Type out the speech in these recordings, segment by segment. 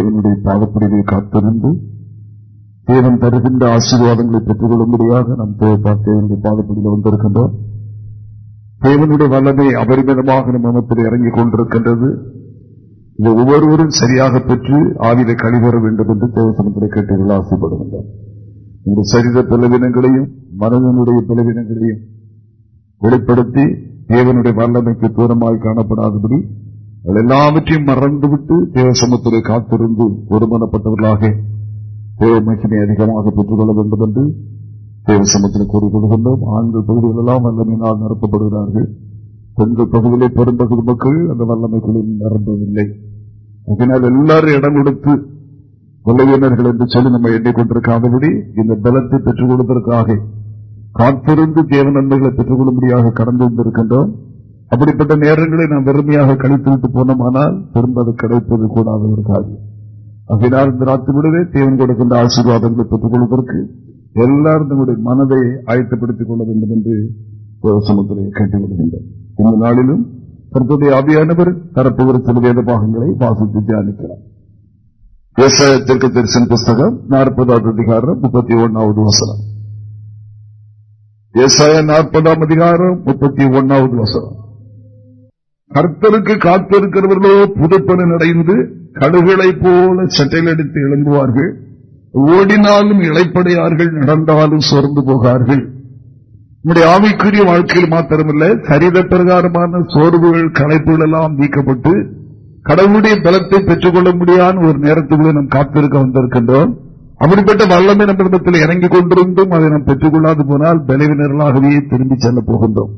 தேவனுடைய பாதப்பிடிவை காத்திருந்து தேவன் தருகின்ற ஆசீர்வாதங்களை பெற்றுக் கொள்ளும்படியாக நாம் தேவனுடைய பாதப்படியில் வந்திருக்கின்றோம். தேவனுடைய வல்லமை அபரிமிதமாக நம் மனத்தில் இறங்கிக் கொண்டிருக்கின்றது. இதை ஒவ்வொருவரும் சரியாக பெற்று ஆவிலை கழிவர வேண்டும் என்று தேவசனத்தில் கேட்டு ஆசைப்படுகின்றோம். இந்த சரீர பலவீனங்களையும் மனதனுடைய பலவீனங்களையும் வெளிப்படுத்தி தேவனுடைய வல்லமைக்கு தூரமாக காணப்படாதபடி எல்லாவற்றையும் மறந்துவிட்டு தேவசமத்திலே காத்திருந்து ஒருமனப்பட்டவர்களாக தேவ மகிமை அதிகமாக பெற்றுக்கொள்ள வேண்டும் என்று தேவசமத்தில் கூறிக்கொள்கின்றோம் ஆண்கள் பகுதிகளெல்லாம் வல்லமையினால் நிரப்பப்படுகிறார்கள் பெண்கள் பகுதியிலே பெரும்பகுதி மக்கள் அந்த வல்லமைகளில் நிரம்பவில்லை அதனால் எல்லாரும் இடம் கொடுத்து கொள்ளையினர்கள் என்று சொல்லி நம்ம எண்ணிக்கொண்டிருக்காதபடி இந்த பலத்தை பெற்றுக் கொள்வதற்காக காத்திருந்து தேவ நன்மைகளை பெற்றுக் கொள்ளும்படியாக கடந்து வந்திருக்கின்றோம் அப்படிப்பட்ட நேரங்களை நாம் வெறுமையாக கழித்துவிட்டு போனோமானால் திரும்ப அது கிடைப்பது கூடாத ஒரு காரியம். அதனால் இந்த ராத்திரிவிடவே தேவன் கொடுக்கின்ற ஆசீர்வாதங்களை பெற்றுக் கொள்வதற்கு எல்லாரும் நம்முடைய மனதை ஆயத்தப்படுத்திக் கொள்ள வேண்டும் என்று சமுத்திரை கேட்டுக்கொள்கின்றோம் இந்த நாளிலும் தற்போதைய அபியானவர் தரப்புகிற சில வேத பாகங்களை வாசித்து தியானிக்கலாம். விவசாயத்திற்கு தரிசன புஸ்தகம் நாற்பதாவது அதிகாரம் முப்பத்தி ஒன்னாவது வசனம். விவசாய நாற்பதாம் அதிகாரம் முப்பத்தி ஒன்னாவது வசனம். கர்த்தருக்கு காத்திருக்கிறவர்களோ புதுப்பணம் அடைந்து கடுகளை போல சட்டையில் அடித்து எழும்புவார்கள். ஓடினாலும் இழைப்படையார்கள் நடந்தாலும் சோர்ந்து போகார்கள். நம்முடைய ஆவிக்குரிய வாழ்க்கையில் மாத்திரமல்ல சரித பிரகாரமான சோர்வுகள் கலைப்புகள் எல்லாம் நீக்கப்பட்டு கடவுளுடைய பலத்தை பெற்றுக்கொள்ள முடியாத ஒரு நேரத்துக்குள்ளே நாம் காத்திருக்க வந்திருக்கின்றோம். அப்படிப்பட்ட வல்லமை நம்மிடத்தில் இறங்கி கொண்டிருந்தும் அதை நாம் பெற்றுக் கொள்ளாது போனால் பலவினர்களாகவே திரும்பி செல்ல போகின்றோம்.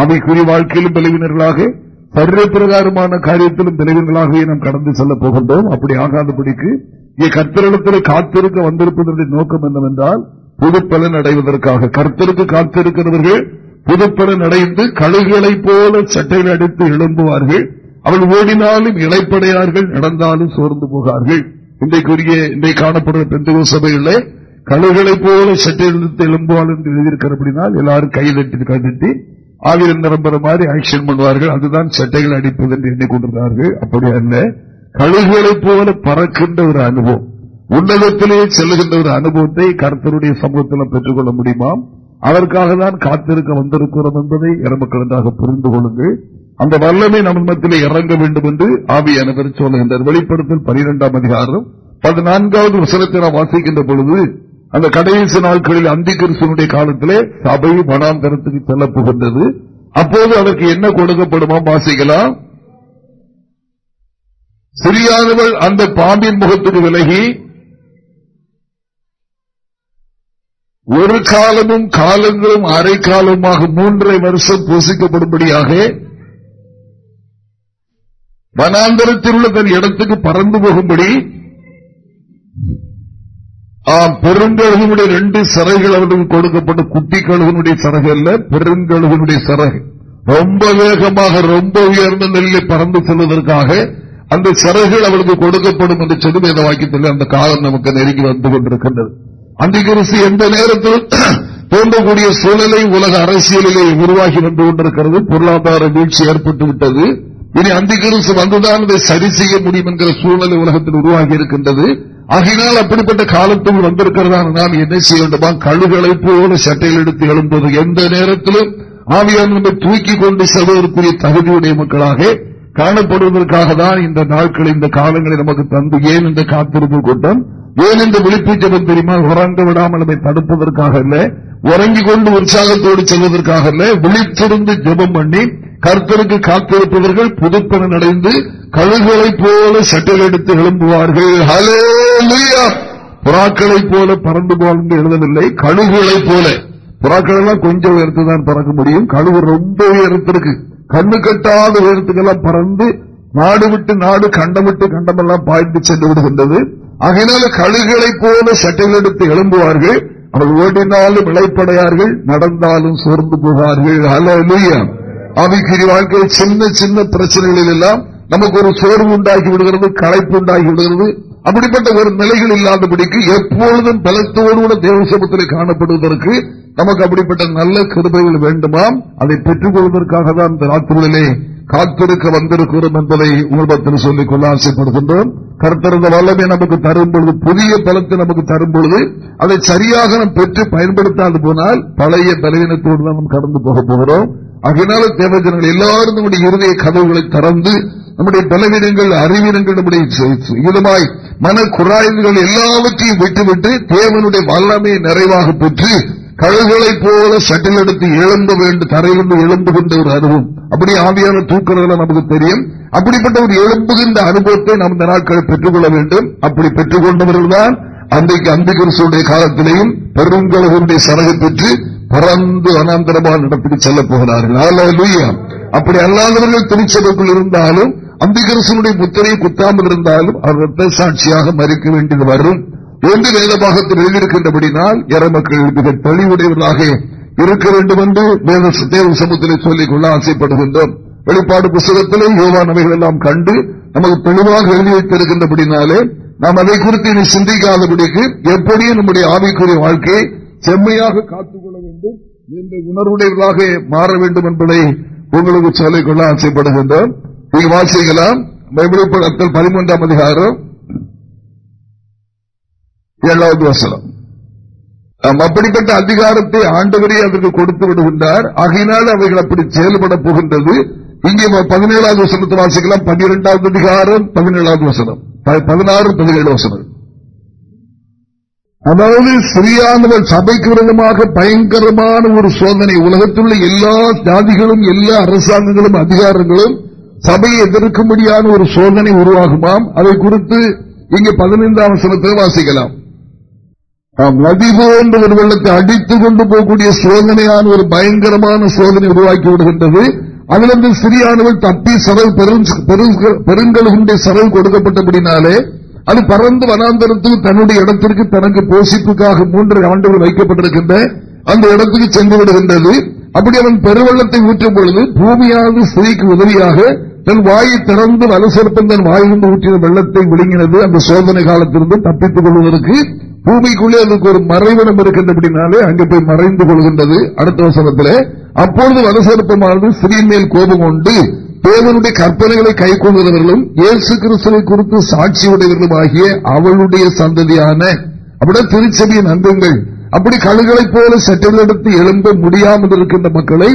ஆவிக்குரிய வாழ்க்கையிலும் பலவினர்களாக சரீர பிரகாரமான காரியத்திலும் பலவினர்களாகவே நாம் கடந்து செல்ல போகின்றோம். அப்படி ஆகாதபடிக்கு இங்கே கர்த்தரிடத்தில் காத்திருக்க வந்திருப்பதனுடைய நோக்கம் என்னவென்றால் புதுப்பலன் அடைவதற்காக. கர்த்தருக்கு காத்திருக்கிறவர்கள் புதுப்பலன் அடைந்து கழுகுகளை போல சட்டையில் அடித்து எழும்புவார்கள். அவள் ஓடினாலும் இழைப்படையார்கள் நடந்தாலும் சோர்ந்து போகார்கள். இன்றைக்குரிய இன்றைக்கு காணப்படுற பெந்தகோ சபைகளில் கழுகுகளை போல சட்டையில் எழும்புவாள் என்று எழுதியிருக்கிறபடினால் எல்லாரும் கையில் கட்டிட்டு ஆவியில் நிரம்புற மாதிரி ஆக்ஷன் பண்ணுவார்கள். அதுதான் சட்டைகள் அடிப்பது என்று எண்ணிக்கொண்டிருந்தார்கள். அப்படி அல்ல. கழுகுகளை போல பறக்கின்ற ஒரு அனுபவம். உன்னதத்திலேயே செல்லுகின்ற ஒரு அனுபவத்தை கருத்தருடைய சமூகத்தில் பெற்றுக் கொள்ள முடியுமா? அதற்காக தான் காத்திருக்க வந்திருக்கிறோம் என்பதை இறமக்கள் என்றாக புரிந்து கொள்ளுங்கள். அந்த வல்லமை நம்ம இறங்க வேண்டும் என்று ஆவியானவர் சொல்லுகின்றார். வெளிப்படுத்தல் பனிரெண்டாம் அதிகாரம் பதினான்காவது வசனத்தை நாம் வாசிக்கின்ற பொழுது அந்த கடைசி நாட்களில் அந்தி கிறிஸ்தனுடைய காலத்திலே சபை மனாந்தரத்துக்கு செல்ல புகின்றது அப்போது அதற்கு என்ன கொடுக்கப்படுமா வாசிக்கலாம். சிறியானவள் அந்த பாம்பின் முகத்துக்கு விலகி ஒரு காலமும் காலங்களும் அரை காலமாக மூன்றரை வருஷம் பூசிக்கப்படும்படியாக வனாந்தரத்தில் உள்ள தன் இடத்துக்கு பறந்து போகும்படி ஆம் பெருங்கழுகனுடைய ரெண்டு சிறைகள் அவர்களுக்கு கொடுக்கப்பட்ட குட்டி கழுகனுடைய சிறகு அல்ல பெருங்கழுகனுடைய சிறகு ரொம்ப வேகமாக ரொம்ப உயர்ந்த நிலையில் பறந்து செல்வதற்காக அந்த சிறைகள் அவளுக்கு கொடுக்கப்படும் என்று சொல்லி வேத வாக்கியத்தில் அந்த காலம் நமக்கு நெருங்கி வந்து கொண்டிருக்கின்றது. அந்திகிறிஸ்து எந்த நேரத்தில் தோன்றக்கூடிய சூழலை உலக அரசியலிலே உருவாகி வந்து கொண்டிருக்கிறது. பொருளாதார வீழ்ச்சி ஏற்பட்டு விட்டது இனி அந்திகிறிஸ்து வந்துதான் அதை சரி செய்ய முடியும் என்கிற சூழ்நிலை உலகத்தில் உருவாகி இருக்கின்றது. ஆகையினால் அப்படிப்பட்ட காலத்தில் வந்திருக்கிறதான நாம் என்ன செய்ய வேண்டுமா? கழுகளை போல சட்டையில் எடுத்து எழும்போது எந்த நேரத்திலும் ஆவியான நம்மை தூக்கி கொண்டு செல்வதற்குரிய தகுதியுடைய மக்களாக காணப்படுவதற்காக தான் இந்த நாட்கள் இந்த காலங்களை நமக்கு தந்து ஏன் இந்த காத்திருப்பு கூட்டம் ஏன் இந்த விழிப்புச்சபம் தெரியுமா? உறங்க விடாமல் நம்மை தடுப்பதற்காக அல்ல உறங்கிக் கொண்டு உற்சாகத்தோடு செல்வதற்காக அல்ல விழித்திருந்து ஜபம் பண்ணி கர்த்தருக்கு காத்திருப்பவர்கள் புதுப்பணம் அடைந்து கழுகுகளைப் போல சட்டில் எடுத்து எழும்புவார்கள். ஹலோ போல பறந்து போல் எழுதவில்லை. கழுகுகளைப் போல. புறாக்கள் எல்லாம் கொஞ்சம் உயரத்துதான் பறக்க முடியும். கழுகு ரொம்ப உயரத்திற்கு கண்ணு கட்டாத உயரத்துக்கெல்லாம் பறந்து நாடு விட்டு நாடு கண்டம் விட்டு கண்டமெல்லாம் பாய்ந்து சென்று விடுகின்றது. ஆகையினால கழுகுகளைப் போல சட்டைகள் எடுத்து எழும்புவார்கள். அவள் ஓடினாலும் இழைப்படையார்கள் நடந்தாலும் சோர்ந்து போவார்கள். அலலுயா அவைக்குரிய வாழ்க்கையில் சின்ன சின்ன பிரச்சனைகளில் எல்லாம் நமக்கு ஒரு சோர்வு உண்டாகி விடுகிறது களைப்பு உண்டாகி விடுகிறது. அப்படிப்பட்ட ஒரு நிலைகள் இல்லாதபடிக்கு எப்பொழுதும் பலத்தோடு கூட தேவசமத்தில் காணப்படுவதற்கு நமக்கு அப்படிப்பட்ட நல்ல கிருபைகள் வேண்டுமாம். அதை பெற்றுக் கொள்வதற்காக தான் இந்த ராத்திரிகளிலே காத்திருக்க வந்திருக்கிறோம் என்பதை உங்களிடத்தில் சொல்லிக் கொள்ள ஆசைப்படுகின்றோம். கருத்திருந்த வல்லமை நமக்கு தரும் பொழுது புதிய பலத்தை நமக்கு தரும் பொழுது அதை சரியாக நாம் பெற்று பயன்படுத்தாது போனால் பழைய பலவீனத்தோடு தான் நாம் கடந்து போக போகிறோம். அதனால தேவஜனங்கள் எல்லாரும் நம்முடைய இருதய கதவுகளை திறந்து நம்முடைய பலவீனங்கள் அறிவீனங்கள் நம்முடைய இதமாய் மன குறாய்வுகள் எல்லாவற்றையும் விட்டுவிட்டு தேவனுடைய வல்லமையை நிறைவாக பெற்று கழுகளை போல சட்டில் எடுத்து எழும்ப வேண்டும் தரையிலிருந்து கொண்ட ஒரு அனுபவம். அப்படி ஆவியான தூக்கிறதுல நமக்கு தெரியும். அப்படிப்பட்ட ஒரு எழும்புகின்ற அனுபவத்தை நாம் இந்த நாட்களை பெற்றுக்கொள்ள வேண்டும். அப்படி பெற்றுக்கொண்டவர்கள் தான் அன்றைக்கு அந்திகரசுடைய காலத்திலேயும் பெருங்கலகனுடைய சரகை பெற்று பறந்து அனாந்தரமான இடத்துக்கு செல்ல போகிறார்கள். அப்படி அல்லாதவர்கள் திருச்சபைக்குள் இருந்தாலும் அம்பிகரசனுடைய முத்திரையை குத்தாமல் இருந்தாலும் அவர் ரத்த சாட்சியாக மறிக்க வேண்டியது வரும். என்று வேதபாகத்தில் எழுதியிருக்கின்றபடினால் மக்கள் மிக தெளிவுடையவர்களாக இருக்க வேண்டும் என்று தேவ சமூகத்திலே சொல்லிக்கொள்ள ஆசைப்படுகின்றோம். வெளிப்பாடு புத்தகத்திலே யோகானவைகள் எல்லாம் கண்டு நமக்கு தெளிவாக எழுதி வைத்திருக்கின்றபடினாலே நாம் அதை குறித்து இனி சிந்திக்காதபடிக்கு எப்படியும் நம்முடைய ஆவிக்குரிய வாழ்க்கையை செம்மையாக காத்துக்கொள்ள வேண்டும். என்ற உணர்வுடையவர்களாக மாற வேண்டும் என்பதை உங்களுக்கு சொல்லிக் கொள்ள ஆசைப்படுகின்றோம். நீங்க வாசிக்கலாம் பைபிள் பதிமூன்றாம் அதிகாரம் ஏழாவது வசனம். அப்படிப்பட்ட அதிகாரத்தை ஆண்டவரே அதற்கு கொடுத்து விடுகின்றார். ஆகையினால் அவைகள் அப்படி செயல்பட போகின்றது. இங்கே பதினேழாவது வசனத்தை வாசிக்கலாம். பன்னிரெண்டாவது அதிகாரம் பதினேழாவது வசனம். பதினாறு பதினேழு வசனம். அதாவது சிறியானவர் சபைக்கு விரோதமாக பயங்கரமான ஒரு சோதனை. உலகத்தில் உள்ள எல்லா ஜாதிகளும் எல்லா அரசாங்கங்களும் அதிகாரங்களும் சபையை எதிர்க்கும்படியான ஒரு சோதனை உருவாகுமாம். அதை குறித்து இங்கு பதினைந்தாம் வசனத்தில் வாசிக்கலாம். நதி போன்ற ஒரு வெள்ளத்தை அடித்துக் கொண்டு போகக்கூடிய சோதனையான ஒரு பயங்கரமான சோதனை உருவாக்கி விடுகின்றது. அதிலிருந்து சிறியானவர் தப்பி சரவு பெருங்கலுடைய சரவு கொடுக்கப்பட்டபடினாலே அது பறந்து வனாந்தரத்தில் தன்னுடைய இடத்திற்கு தனக்கு போஷிப்புக்காக மூன்று ஆண்டுகள் வைக்கப்பட்டிருக்கின்ற அந்த இடத்துக்கு சென்று விடுகின்றது. அப்படி அவன் பெருவள்ளத்தை ஊற்றும் பொழுது பூமியானது ஸ்திரீக்கு உதவியாக தன் வாயை திறந்து வலசற்பம் தன் வாயிலிருந்து ஊற்றின வெள்ளத்தை விழுங்கினது. அந்த சோதனை காலத்திலிருந்து தப்பித்துக் கொள்வதற்கு பூமிக்குள்ளே அதுக்கு ஒரு மறைவிடம் இருக்கின்றபடினாலே அங்கு போய் மறைந்து கொள்கின்றது. அடுத்த வசனத்தில் அப்பொழுது வலசற்பமானது ஸ்திரீன் மேல் கோபம் கொண்டு தேவனுடைய கற்பனைகளை கை கொள்வதவர்களும் இயேசு கிறிஸ்துவை குறித்து சாட்சியுடையவர்களும் ஆகிய அவளுடைய சந்ததியான அப்படியே திருச்செவியின் அங்கங்கள் அப்படி கழுகளைப் போல சட்டெடுத்து எழும்ப முடியாமல் இருக்கின்ற மக்களை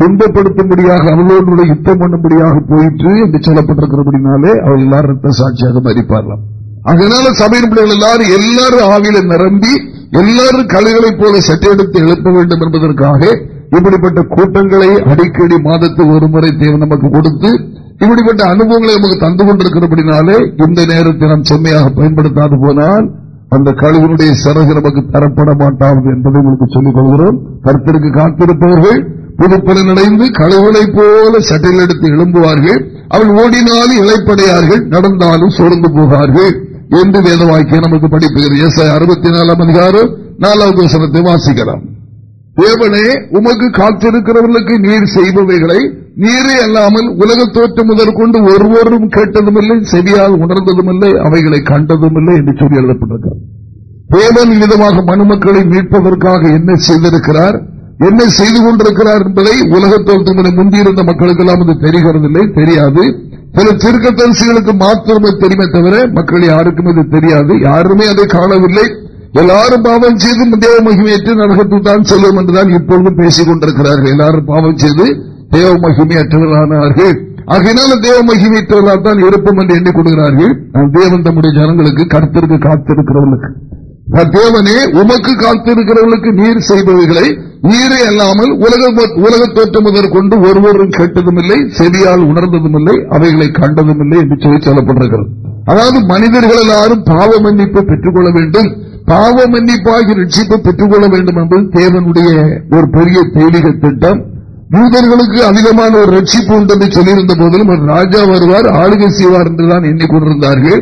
துன்பப்படுத்தும்படியாக அவளோடு யுத்தம் பண்ணும்படியாக போயிற்று என்று சொல்லப்பட்டிருக்கிறபடினாலே அவள் எல்லாரும் ரத்த சாட்சியாக மறிப்பாரலாம் அதனால சபையின் பிள்ளைகள் எல்லாரும் எல்லாரும் ஆவியில நிரம்பி எல்லாரும் கழுகளைப் போல சட்டெடுத்து எழுப்ப வேண்டும் என்பதற்காக இப்படிப்பட்ட கூட்டங்களை அடிக்கடி மாதத்துக்கு ஒரு முறை தேவை நமக்கு கொடுத்து இப்படிப்பட்ட அனுபவங்களை நமக்கு தந்து கொண்டிருக்கிறபடினாலே இந்த நேரத்தை நாம் செம்மையாக பயன்படுத்தாது போனால் அந்த கழுவினுடைய சிறகு நமக்கு தரப்பட மாட்டாது என்பதை உங்களுக்கு சொல்லிக் கொள்கிறோம். கருத்திற்கு காத்திருப்பவர்கள் புதுப்பலன் அடைந்து கழிவுகளை போல சட்டில் எடுத்து எழும்புவார்கள். அவள் ஓடினாலும் இழைப்படையார்கள் நடந்தாலும் சோர்ந்து போகார்கள் என்று வேத வாக்கியம் நமக்கு படிப்புகிறது. அறுபத்தி நாலாம் அதிகாரம் நாலாவது வசனத்தை வாசிக்கலாம். தேவனே உமக்கு காத்திருக்கிறவர்களுக்கு நீர் செய்பவைகளை நீரே அல்லாமல் உலக தோற்றம் முதற்கொண்டு ஒருவரும் கேட்டதுமில்லை செவியால் உணர்ந்ததுமில்லை அவைகளை கண்டதுமில்லை என்று சொல்லி எழுதப்பட்டிருக்கிறார் தேவன் விதமாக மனுமக்களை மீட்பதற்காக என்ன செய்திருக்கிறார்? என்ன செய்து கொண்டிருக்கிறார் என்பதை உலக தோற்றங்களை முந்தியிருந்த மக்களுக்கெல்லாம் அது தெரிகிறதில்லை தெரியாது. சில திருக்கத்தரசிகளுக்கு மாத்திரமே தெரியுமே தவிர மக்கள் யாருக்கும் இது தெரியாது. யாருமே அதை காணவில்லை. எல்லாரும் பாவம் செய்து தேவ மகிமையற்று நரகத்தில் தான் செல்லும் என்றுதான் இப்பொழுதும் பேசிக் கொண்டிருக்கிறார்கள். எல்லாரும் பாவம் செய்து தேவ மகிமையற்றவர்களானார்கள் ஆகையினால தேவ மகிமையற்றவர்களால் தான் இருப்போம் என்று எண்ணிக்கொள்கிறார்கள் தேவன் தம்முடைய ஜனங்களுக்கு கருத்திற்கு காத்திருக்கிறவர்களுக்கு. தேவனே உமக்கு காத்திருக்கிறவர்களுக்கு நீர் செய்பவைகளை நீரே அல்லாமல் உலக உலக தோற்றம் முதற்கொண்டு ஒருவரும் கேட்டதும் இல்லை செவியால் உணர்ந்ததும் இல்லை அவைகளை கண்டதும் இல்லை என்று சொல்லி சொல்லப்பட்டிருக்கிறது. அதாவது மனிதர்கள் எல்லாரும் பாவ மன்னிப்பு பெற்றுக் கொள்ள வேண்டும். பாவ மன்னிப்பாகி ரட்சிப்பை பெற்றுக்கொள்ள வேண்டும் என்பது தேவனுடைய ஒரு பெரிய தெய்வீக திட்டம். யூதர்களுக்கு அதிகமான ஒரு ரட்சிப்பு உண்டு என்று சொல்லியிருந்த போதிலும் ராஜா வருவார் ஆளுகை செய்வார் என்றுதான் எண்ணிக்கொண்டிருந்தார்கள்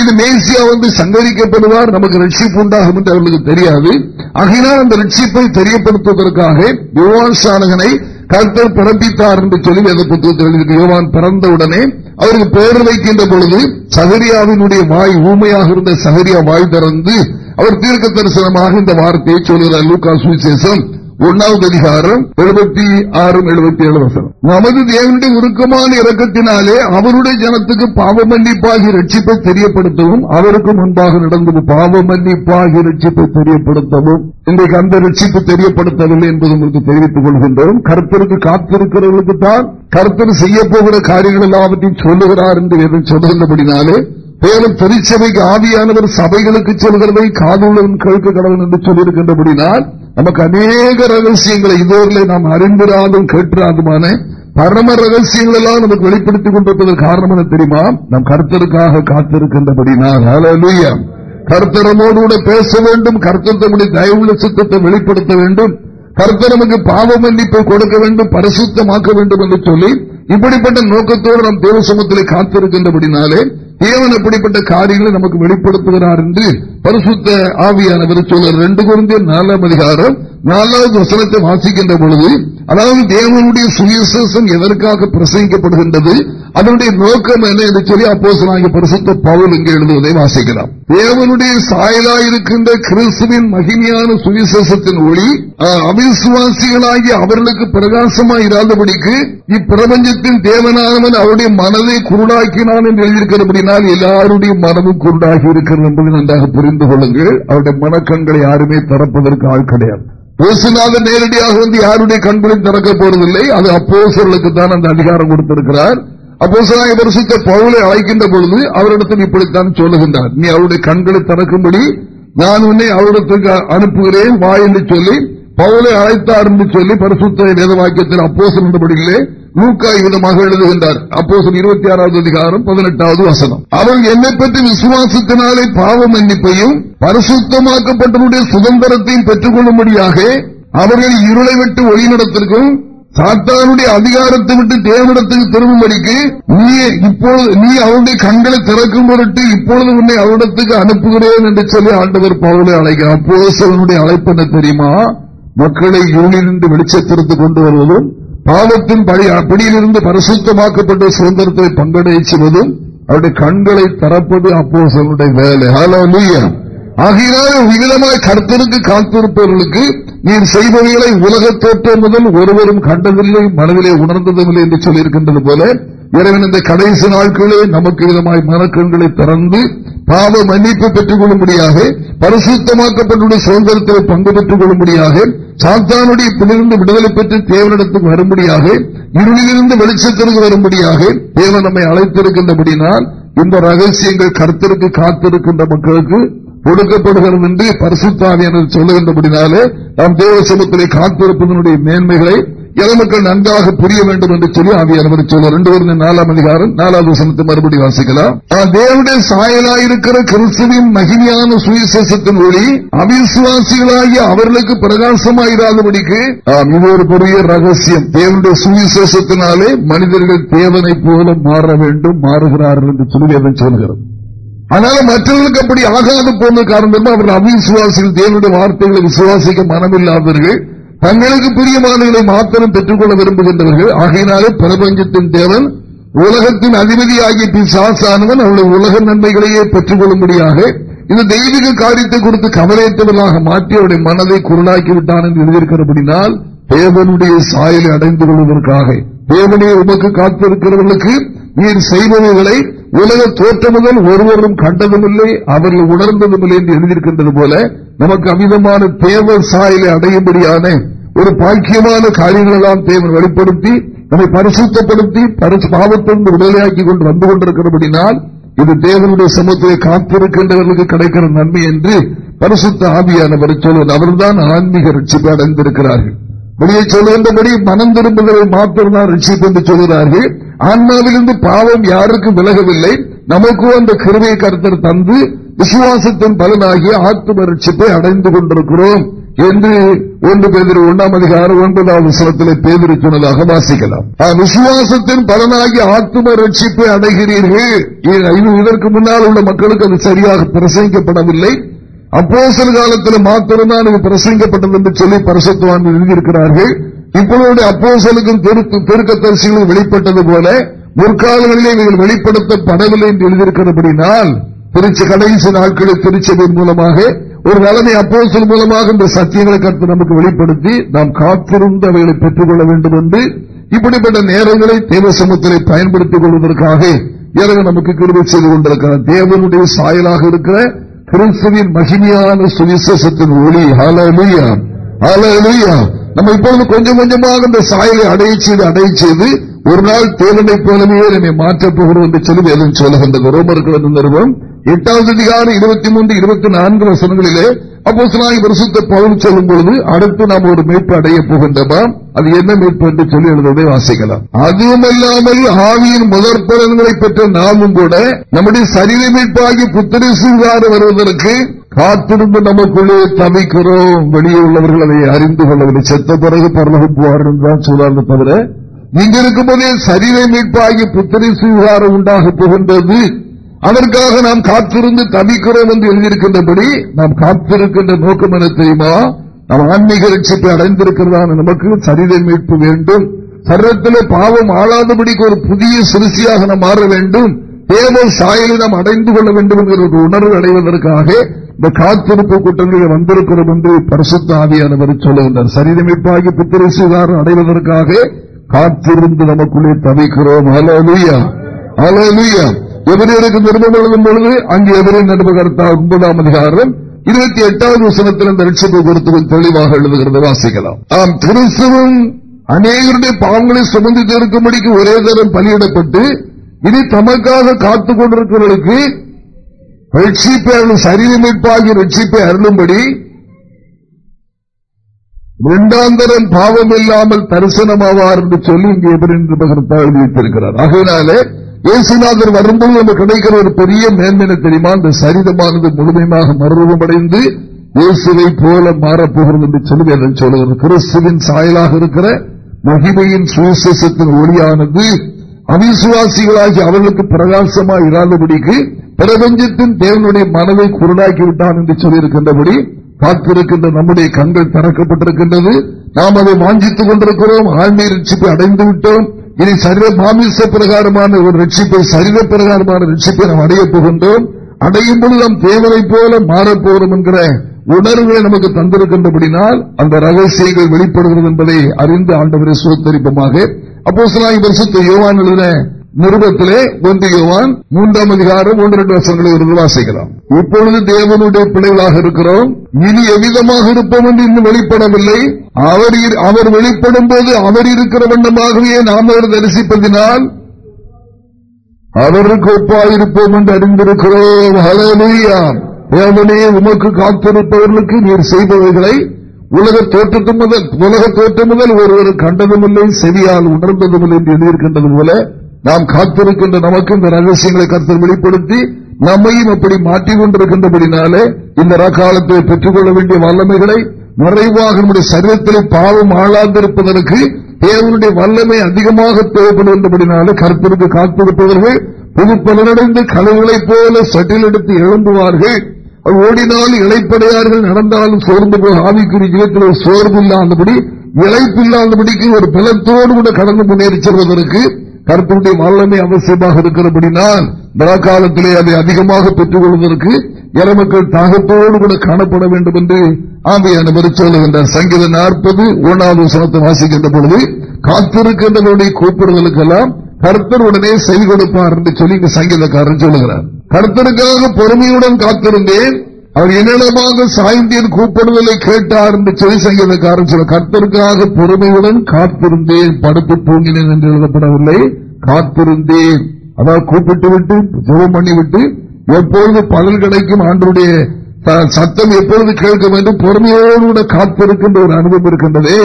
இது மேசியா வந்து சங்கரிக்கப்படுவார் நமக்கு ரட்சிப்பு உண்டாகும் என்று அவர்களுக்கு தெரியாது. ஆகினால் அந்த ரட்சிப்பை தெரியப்படுத்துவதற்காக யுவான் சாணகனை கர்த்தர் பிறப்பித்தார் என்று சொல்லி வேத புத்தகத்தில் எழுதியிருக்கு. பிறந்தவுடனே அவருக்கு பெயர் வைக்கின்ற பொழுது சகரியாவினுடைய வாய் ஊமையாக இருந்த சகரியா வாய் திறந்து அவர் தீர்க்க தரிசனமாக இந்த வார்த்தையை சொல்கிறார். லூகா சுவிசேஷம் ஒன்னாவது அதிகாரம் எழுபத்தி ஆறு எழுபத்தி ஏழு வசனம். நமது தேவனுடைய உருக்கமான இறக்கத்தினாலே அவருடைய ஜனத்துக்கு பாவ மன்னிப்பாகி ரட்சிப்பை தெரியப்படுத்தவும் அவருக்கு முன்பாக நடந்தது பாவ மன்னிப்பாகி ரட்சிப்பை தெரியப்படுத்தவும் இன்றைக்கு அந்த ரட்சிப்பு தெரியப்படுத்தவில்லை என்பது உங்களுக்கு தெரிவித்துக் கொள்கின்றோம். கருத்தருக்கு காத்திருக்கிறவர்களுக்கு தான் கருத்தர் செய்ய போகிற காரியங்கள் எல்லாவற்றையும் சொல்லுகிறார் என்று சொல்லுகின்றபடினாலே மேலும் திருச்சபைக்கு ஆவியானவர் சபைகளுக்கு சொல்கிறதை காதலன் கேட்க கடவுள் என்று சொல்லியிருக்கின்றபடினால் நமக்கு அநேக ரகசியங்களை இதுவரை நாம் அறிந்திராதும் கேட்டிராதுமான பரம ரகசியங்கள் எல்லாம் நமக்கு வெளிப்படுத்திக் கொண்டிருப்பதற்கு காரணம் என தெரியுமா? நம் கருத்தருக்காக காத்திருக்கின்றபடினால். கருத்தரமோடு கூட பேச வேண்டும். கருத்தர் தம்முடைய தயவுள்ள சித்தத்தை வெளிப்படுத்த வேண்டும். கருத்தரமுக்கு நமக்கு பாவ மன்னிப்பை கொடுக்க வேண்டும். பரிசுத்தமாக்க வேண்டும் என்று சொல்லி இப்படிப்பட்ட நோக்கத்தோடு நாம் தேவசமத்திலே காத்திருக்கின்றபடினாலே தேவன் அப்படிப்பட்ட காரியங்களை நமக்கு வெளிப்படுத்துகிறார் என்று பரிசுத்த ஆவியானவர் சொல்ல ரெண்டு குழந்தை நாலாம் அதிகாரம் நாலாவது வசனத்தை வாசிக்கின்ற பொழுது அதாவது தேவனுடைய சுயசேஷம் எதற்காக பிரசங்கிக்கப்படுகின்றது அதனுடைய நோக்கம் என்ன என்று சொல்லி அப்போ பரிசுத்த பவுல் இங்கே எழுதுவதை வாசிக்கலாம். தேவனுடைய சாயலாயிருக்கின்ற கிறிஸ்துவின் மகிமையான சுவிசேஷத்தின் ஒளி அவிசுவாசிகளாகி அவர்களுக்கு பிரகாசமாக இராதபடிக்கு இப்பிரபஞ்சத்தின் தேவனானவன் அவருடைய மனதை குருடாக்கினான் என்று எழுதியிருக்கிறபடினால் எல்லாருடைய மனமும் குருடாகி இருக்கிறது என்பதை நன்றாக புரிந்து கொள்ளுங்கள். அவருடைய மனக்கண்களை யாருமே திறப்பதற்கு ஆள் கிடையாது. இயேசுநாதன் நேரடியாக வந்து யாருடைய கண்களையும் திறக்க போறதில்லை அது அப்போசர்களுக்கு தான் அந்த அதிகாரம் கொடுத்திருக்கிறார். அப்போ பரிசுத்த பவுலை அழைக்கின்ற பொழுது அவரிடத்தில் இப்படித்தான் சொல்லுகின்றார். நீ அவருடைய கண்களை திறக்கும்படி நான் உன்னை அவரிடத்துக்கு அனுப்புகிறேன் வா என்று சொல்லி பவுலை அழைத்தார் என்று சொல்லி பரிசுத்த வேதவாக்கியத்தில் அப்போ சொன்னபடிகளே நூக்கா விதமாக எழுதுகின்றார். அப்போ இருபத்தி ஆறாவது அதிகாரம் பதினெட்டாவது வசனம். அவள் என்னை பற்றி விசுவாசத்தினாலே பாவ மன்னிப்பையும் பரிசுத்தமாக்கப்பட்டவருடைய சுதந்திரத்தையும் பெற்றுக் கொள்ளும்படியாக அவர்கள் இருளை விட்டு ஒளிநடத்திற்கும் சாத்தானுடைய அதிகாரத்தை விட்டு தேவனிடத்துக்கு திரும்பும்படிக்கு நீ இப்பொழுது நீ அவருடைய கண்களை திறக்கும் பொருட்டு இப்பொழுது உன்னை அவரிடத்துக்கு அனுப்புகிறேன் என்று சொல்லி ஆண்டவர் பவுலை அழைக்க அப்போது அழைப்பு என்ன தெரியுமா? மக்களை யூனிலிருந்து வெளிச்சத்திற்கு கொண்டு வருவதும் பாவத்தின் படியிலிருந்து பரிசுத்தமாக்கப்பட்ட சுதந்திரத்தை பங்கடை செய்வதும் அவருடைய கண்களை திறப்பது அப்போசனுடைய வேலை. ஹலோ ஆகையினால் விதமாய் கருத்தருக்கு காத்திருப்பவர்களுக்கு நீர் செய்பவைகளை உலக தோற்றம் முதல் ஒருவரும் கண்டதில்லை மனதிலே உணர்ந்ததில்லை என்று சொல்லியிருக்கின்றது போல இறைவன் இந்த கடைசி நாட்களே நமக்கு விதமாய் மனக்கண்களை திறந்து பாவ மன்னிப்பு பெற்றுக் கொள்ளும்படியாக பரிசுத்தமாக்கப்பட்டுள்ள சுதந்திரத்தை பங்கு பெற்றுக் கொள்ளும்படியாக சாத்தானுடைய பிடிலிருந்து விடுதலை பெற்று தேவனிடத்துக்கு வரும்படியாக இருளிலிருந்து வெளிச்சத்திற்கு வரும்படியாக தேவன் நம்மை அழைத்திருக்கின்றபடினால் இந்த ரகசியங்கள் கருத்திற்கு காத்திருக்கின்ற மக்களுக்கு கொடுக்கப்படுகிறது என்று பரிசுத்தாவியனர் சொல்லுகின்றபடினாலே நாம் தேவ சமூகத்திலே காத்திருப்பதனுடைய மேன்மைகளை மக்கள் நன்றாக புரிய வேண்டும் என்று சொல்லி ஆவியானவர் சொல்ல ரெண்டு பேரும் நாலாம் அதிகாரம் நாலாவது வசனத்தை மறுபடி வாசிக்கலாம். தேவனுடைய சாயலாயிருக்கிற கிறிஸ்துவின் மகிமையான சுயசேஷத்தின் ஒளி அவிசுவாசிகளாகி அவர்களுக்கு பிரகாசமாயிராதபடிக்கு இது ஒரு பெரிய ரகசியம். தேவனுடைய சுவிசேஷத்தினாலே மனிதர்கள் தேவனை போல மாற வேண்டும் மாறுகிறார்கள் என்று சொல்லி அதை சொல்கிறது. அதனால மற்றவர்களுக்கு அப்படி ஆகாது போன காரணம் அவர்கள் அவிசுவாசிகள் தேவனுடைய வார்த்தைகளை விசுவாசிக்க மனமில்லாதவர்கள். தங்களுக்கு பிரியமானவர்களை மாத்திரம் பெற்றுக்கொள்ள விரும்புகின்றவர்கள். ஆகையினாலே பிரபஞ்சத்தின் தேவன் உலகத்தின் அதிபதியாகிய பிசாசானவன் அவளுடைய உலக நன்மைகளையே பெற்றுக் கொள்ளும்படியாக இந்த தெய்வீக காரியத்தை கொடுத்து கவலையற்றவர்களாக மாற்றி அவருடைய மனதை குரலாக்கி விட்டான் என்று எழுதியிருக்கிறபடினால் தேவனுடைய சாயலை அடைந்து கொள்வதற்காக தேவனையை உமக்கு காத்திருக்கிறவர்களுக்கு நீர் செய்பவர்களை உலக தோற்றமுதல் ஒருவரும் கண்டதுமில்லை அவர்கள் உணர்ந்ததுமில்லை என்று எழுதியிருக்கின்றது போல நமக்கு அமிதமான தேவ சாயலை அடையும்படியான ஒரு பாக்கியமான காரியங்கள் எல்லாம் தேவன் வெளிப்படுத்தி நம்மை பரிசுத்தப்படுத்தி பாவத்திலிருந்து விடுதலையாக்கி கொண்டு வந்து கொண்டிருக்கிறபடினால் இது தேவனுடைய சமூகத்தை காத்திருக்கின்றவர்களுக்கு கிடைக்கிற நன்மை என்று பரிசுத்த ஆவியானவர் சொல்வது அவர்தான் ஆன்மீக ரட்சிப்பு அடைந்திருக்கிறார்கள். வெளியே சொல்லுகின்றபடி மனம் திரும்புதலை மாத்திரம்தான் ரட்சிப்பு என்று சொல்கிறார்கள் ஆன்மாவிலிருந்து பாவம் யாருக்கும் விலகவில்லை நமக்கும் அந்த கிருமையை கருத்தர் தந்து விசுவாசத்தின் பலனாகிய ஆத்ம ரட்சிப்பை அடைந்து கொண்டிருக்கிறோம் என்று ஒன்று பேர் ஒன்றாம் அதிகாரம் ஒன்பதாவது சிலத்திலே பேதிரு சொன்னதாக வாசிக்கலாம். விசுவாசத்தின் பலனாகி ஆத்ம ரட்சிப்பை அடைகிறீர்கள். இதற்கு முன்னால் உள்ள மக்களுக்கு அது சரியாக பிரசங்கிக்கப்படவில்லை. அப்போ சில காலத்தில் மாத்திரம்தான் இது பிரசங்கப்பட்டது என்று சொல்லி பரிசுத்துவான் எழுதியிருக்கிறார்கள். இப்பொழுது அப்போசலுக்கும் பெருக்கத்தரிசிகளும் வெளிப்பட்டது போல முற்காலங்களிலே இவர்கள் வெளிப்படுத்தப்படவில்லை என்று எழுதியிருக்கிறபடினால் திருச்சி கடைசி நாட்களில் திருச்சபையின் மூலமாக ஒரு நலனை அப்போசல் மூலமாக இந்த சத்தியங்களை கற்று நமக்கு வெளிப்படுத்தி நாம் காத்திருந்து அவைகளை பெற்றுக் கொள்ள வேண்டும் என்று இப்படிப்பட்ட நேரங்களை தேவ சமூகத்திலே பயன்படுத்திக் கொள்வதற்காக இறங்க நமக்கு கிருபை செய்து கொண்டிருக்கிறார். தேவனுடைய சாயலாக இருக்கிற கிறிஸ்துவின் மகிமையான சுவிசேஷத்தின் ஒளி. ஹலலுயா ஹலலுயா நம்ம இப்பொழுது கொஞ்சம் கொஞ்சமாக அந்த சாயலை அடைய செய்து அடைய செய்து ஒரு நாள் தேவனை போலவே என்னை மாற்றப் போகிறோம் என்று சொல்லி வேதம் சொல்லுகின்ற ரோமர்கள் நிறுவனம் எட்டாவது அதிகாரம் இருபத்தி மூன்று இருபத்தி நான்கு வசனங்களிலே அப்போ சிலாய் வருஷத்தை பவுன் சொல்லும் பொழுது அடுத்து நாம் ஒரு மீட்பு அடைய போகின்றமா? அது என்ன மீட்பு என்று சொல்லி எழுதுவதை வாசிக்கலாம். அதுவுமல்லாமல் ஆவியின் முதற் பலன்களை பெற்ற நாமும் கூட நம்முடைய சரீர மீட்பாகி புத்திரி சீர்காடு வருவதற்கு காத்திருந்து நமக்குள்ளே தவிக்கிறோம். வெளியே உள்ளவர்கள் அதை அறிந்து கொள்ளவில்லை செத்த பிறகு பரலகம் போவார்கள் தான் சொல்லாத தவிர இங்க இருக்கும்போதே சரீர மீட்பாகி புத்திரை சுகாரம் உண்டாக போகின்றது. அதற்காக நாம் காத்திருந்து தவிக்கிறோம் என்று எழுதியிருக்கின்றபடி நாம் காத்திருக்கின்ற நோக்கம் என தெரியுமா? நாம் ஆன்மீக ரட்சிப்பை அடைந்திருக்கிறதான நமக்கு சரீர மீட்பு வேண்டும். சரீரத்திலே பாவம் ஆளாதபடிக்கு ஒரு புதிய சிறுசியாக நாம் மாற வேண்டும். தேவ சாயலை நாம் அடைந்து கொள்ள வேண்டும் என்கிற ஒரு உணர்வு அடைவதற்காக இந்த காத்திருப்பு கூட்டங்களில் வந்திருக்கிறோம் என்று பரிசுத்த ஆவியானவர் சொல்லுகின்றார் சரீரமைப்பாகி புத்திரசுதாரம் அடைவதற்காக காத்திருந்து நமக்குள்ளே தவிக்கிறோம். அலோலுயா அலோலுயா எவரையருக்கு நிருபம் எழுதும் பொழுது அங்கு எவரை நிருபகர்த்தா ஒன்பதாம் அதிகாரம் இருபத்தி எட்டாவது வசனத்தில் அந்த லட்சத்தை குறித்து தெளிவாக எழுதுகிறது வாசிக்கலாம். ஆம் கிறிஸ்துவும் அநேகருடைய பாவங்களை சுமந்து தீர்க்கும்படிக்கு ஒரே தரம் பலியிடப்பட்டு இனி தமக்காக காத்துக் கொண்டிருக்கிறவர்களுக்கு ரட்சிப்பை சரீர மீட்பாகி ரட்சிப்பை அருளும்படி இரண்டாந்தரன் பாவம் இல்லாமல் தரிசனமாவார் என்று சொல்லி இங்கே எதிரின் எழுதியிருக்கிறார் ஆகையினாலே இயேசுநாதர் வரும்போது நமக்கு கிடைக்கிற ஒரு பெரிய மேன்மையை தெரியுமா? இந்த சரிதமானது முழுமையாக மறுரூபமடைந்து இயேசுவை போல மாறப்போகிறது என்று சொல்லி சொல்லுகிறது. கிறிஸ்துவின் சாயலாக இருக்கிற மகிமையின் சுவிசேஷத்தின் ஒளியானது அவிசுவாசிகளாகி அவர்களுக்கு பிரகாசமாக இராதபடிக்கு பிரபஞ்சத்தின் தேவனுடைய மனதை குருடாக்கி விட்டான் என்று சொல்லியிருக்கின்றபடி காத்திருக்கின்ற நம்முடைய கண்கள் திறக்கப்பட்டிருக்கின்றது. நாம் அதை வாஞ்சித்துக் கொண்டிருக்கிறோம். ஆழ்மை ரட்சிப்பை அடைந்து விட்டோம். இனி சரீர மாமிச பிரகாரமான ஒரு ரட்சிப்பை சரீர பிரகாரமான ரட்சிப்பை நாம் அடைய போகின்றோம். அடையும் பொழுது நாம் தேவனை போல மாறப்போகிறோம் என்கிற உணர்வுகளை நமக்கு தந்திருக்கின்றபடினால் அந்த ரகசியங்கள் வெளிப்படுகிறது என்பதை அறிந்து ஆண்டவரை சுத்தரிப்பமாக. அப்போ சில யோவான் எழுதின நிருபத்திலே ஒன்று யோவான் மூன்றாம் அதிகாரம் ஒன்று ரெண்டு வருஷங்களை இருந்து வாசிக்கலாம் இப்பொழுது தேவனுடைய பிள்ளைகளாக இருக்கிறோம். இனி எவ்விதமாக இருப்போம் என்று இன்னும் வெளிப்படவில்லை. அவர் அவர் வெளிப்படும் போது அவர் இருக்கிற வண்ணமாகவே நாம் அவர் தரிசிப்பதினால் அவருக்கு ஒப்பாயிருப்போம் என்று அறிந்திருக்கிறோம். தேவனே உமக்கு காத்திருப்பவர்களுக்கு நீர் செய்பவர்களை உலக தோற்றத்து முதல் உலக தோற்றம் முதல் ஒருவர் கண்டதுமில்லை செவியால் உணர்ந்ததுமில்லை என்று எழுதியிருக்கின்றது போல நாம் காத்திருக்கின்ற நமக்கு இந்த ரகசியங்களை கருத்து வெளிப்படுத்தி நம்மையும் அப்படி மாற்றிக் கொண்டிருக்கின்றபடினாலே இந்த ரகாலத்தை பெற்றுக்கொள்ள வேண்டிய வல்லமைகளை நிறைவாக நம்முடைய சரீரத்தில் பாவம் ஆளாந்திருப்பதற்கு தேவனுடைய வல்லமை அதிகமாக தேவைப்படுகின்றபடினாலே கருத்திற்கு காத்திருப்பவர்கள் புது பலனடைந்து கலைகளைப் போல சட்டில் எடுத்து எழும்புவார்கள். ஓடினால் இழைப்படையார்கள் நடந்தாலும் சோர்ந்து போய் ஆவிக்குரிய ஜீவத்தில் சோர்வு இல்லாதபடி இழைப்பு இல்லாதபடிக்கு ஒரு பலத்தோடு கூட கடந்து முன்னேறி செல்வதற்கு கருத்துடைய வல்லமை அவசியமாக இருக்கிறபடினால் விழாக்காலத்திலே அதை அதிகமாக பெற்றுக் கொள்வதற்கு இளமக்கள் தாகத்தோடு கூட காணப்பட வேண்டும் என்று ஆமையான சொல்லுகின்றார். சங்கீத நாற்பது ஒன்றாவது சனத்தை வாசிக்கின்ற பொழுது காத்திருக்கின்றவருடைய கூப்பிடுதலுக்கெல்லாம் கர்த்தர் உடனே செய்து கொடுப்பார் என்று சொல்லி இந்த சங்கீதக்காரன் சொல்லுகிறார். கருத்தருக்காக பொறுமையுடன் காத்திருந்தேன். அவர் என்னிடமாக சாய்ந்தேன் கூப்பிடுதலை கேட்டார் என்று சொல்லி சங்கீதக்காரன் சொல்ல கர்த்தருக்காக பொறுமையுடன் காத்திருந்தேன். படுத்து தூங்கினேன் என்று எழுதப்படவில்லை. காத்திருந்தேன். அதாவது கூப்பிட்டு விட்டு ஜெபம் பண்ணிவிட்டு எப்பொழுது பலன் கிடைக்கும் ஆண்டுடைய சத்தம் எப்பொழுது கேட்க வேண்டும்? பொறுமையோடு கூட காத்திருக்கின்ற ஒரு அனுபவம் இருக்கின்றதே.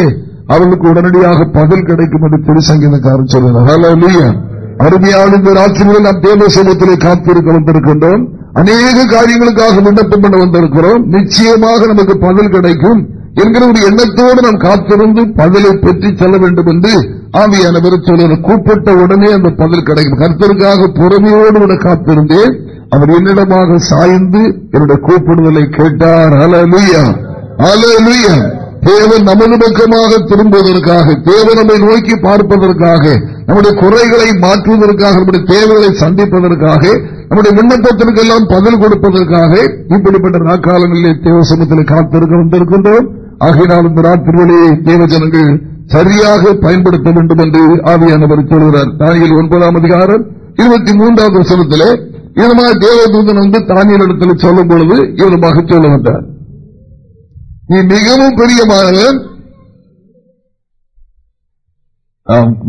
அவர்களுக்கு உடனடியாக பதில் கிடைக்கும் என்று திருசங்கீதக்காரன் சொல்லுகிறார். அருமையான இந்த ராத்திரியில் நாம் தேவ சமூகத்திலே காத்திருக்க வந்திருக்கின்றோம். அநேக காரியங்களுக்காக விண்ணப்பம் பண்ண வந்திருக்கிறோம். நிச்சயமாக நமக்கு பதில் கிடைக்கும் என்கிற ஒரு எண்ணத்தோடு நாம் காத்திருந்து பதிலை பெற்று செல்ல வேண்டும் என்று ஆவியானவர் சொல்ல கூப்பிட்ட உடனே அந்த பதில் கிடைக்கும். கருத்திற்காக பொறுமையோடு கூட காத்திருந்தேன். அவர் என்னிடமாக சாய்ந்து என்னுடைய கூப்பிடுதலை கேட்டார். அலலுயா அலலுயா தேவன் நமது பக்கமாக திரும்புவதற்காக தேவன் நம்மை நோக்கி பார்ப்பதற்காக நம்முடைய குறைகளை மாற்றுவதற்காக நம்முடைய தேவைகளை சந்திப்பதற்காக நம்முடைய விண்ணப்பத்திற்கெல்லாம் பதில் கொடுப்பதற்காக இப்படிப்பட்ட நாக்காலங்களிலே தேவசமத்தில் காத்திருக்க வந்திருக்கின்றோம். ஆகையினால் இந்த ராத்திரிகளே தேவஜனங்கள் சரியாக பயன்படுத்த வேண்டும் என்று ஆவியானவர் சொல்கிறார். தானியல் ஒன்பதாம் அதிகாரம் இருபத்தி மூன்றாவது வசனத்திலே இதமாக தேவதூதன் வந்து தானியல் இடத்தில் சொல்லும் பொழுது இவருமாக சொல்லுகின்றார் நீ மிகவும் பெரியமானவன்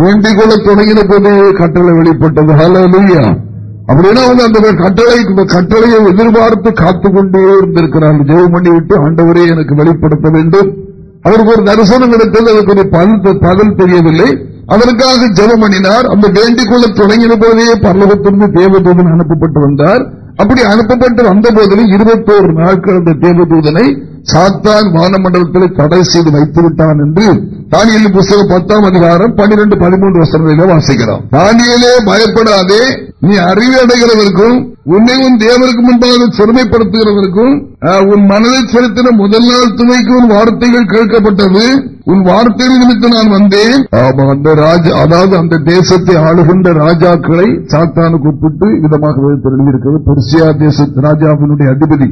வேண்டிக் கொள்ள தொடங்கின போது கட்டளை வெளிப்பட்டது. ஹலோயா அப்படின்னா அந்த கட்டளை கட்டளையை எதிர்பார்த்து காத்துக்கொண்டே இருந்திருக்கிறார். ஜெயம் பண்ணி விட்டு ஆண்டவரே எனக்கு வெளிப்படுத்த வேண்டும். அவருக்கு ஒரு தரிசனம் கிடைத்தது. அதுக்கு ஒரு பதில் தெரியவில்லை. அதற்காக ஜெபம் பண்ணினார். அந்த வேண்டிக் கொள்ள தொடங்கின போதே பரலகத்திலிருந்து தேவதூதன் அனுப்பப்பட்டு வந்தார். அப்படி அனுப்பப்பட்டு வந்த போதிலும் இருபத்தோரு நாட்கள் அந்த தேவதூதனை சாத்தான் வானமண்டலத்தில் தடை செய்து வைத்துவிட்டான் என்று தானியல் புத்தகம் பத்தாம் அதிகாரம் பன்னிரண்டு பதிமூன்று வருஷங்களில வாசிக்கிறோம். தானியலே பயப்படாதே நீ அறிவு அடைகிறதற்கும் உன்னை உன் தேவருக்கு முன்பாக சிறுமைப்படுத்துகிறவருக்கும் உன் மனதை செலுத்தின முதல் நாள் துணைக்கு உன் வார்த்தைகள் கேட்கப்பட்டது. உன் வார்த்தைகள் நிமித்து நான் வந்தேன். அந்த ராஜா அதாவது அந்த தேசத்தை ஆளுகின்ற ராஜாக்களை சாத்தானுக்கு ஒப்பிட்டு விதமாக எழுதியிருக்கிறது. பெர்சியா தேச ராஜாவினுடைய அதிபதி.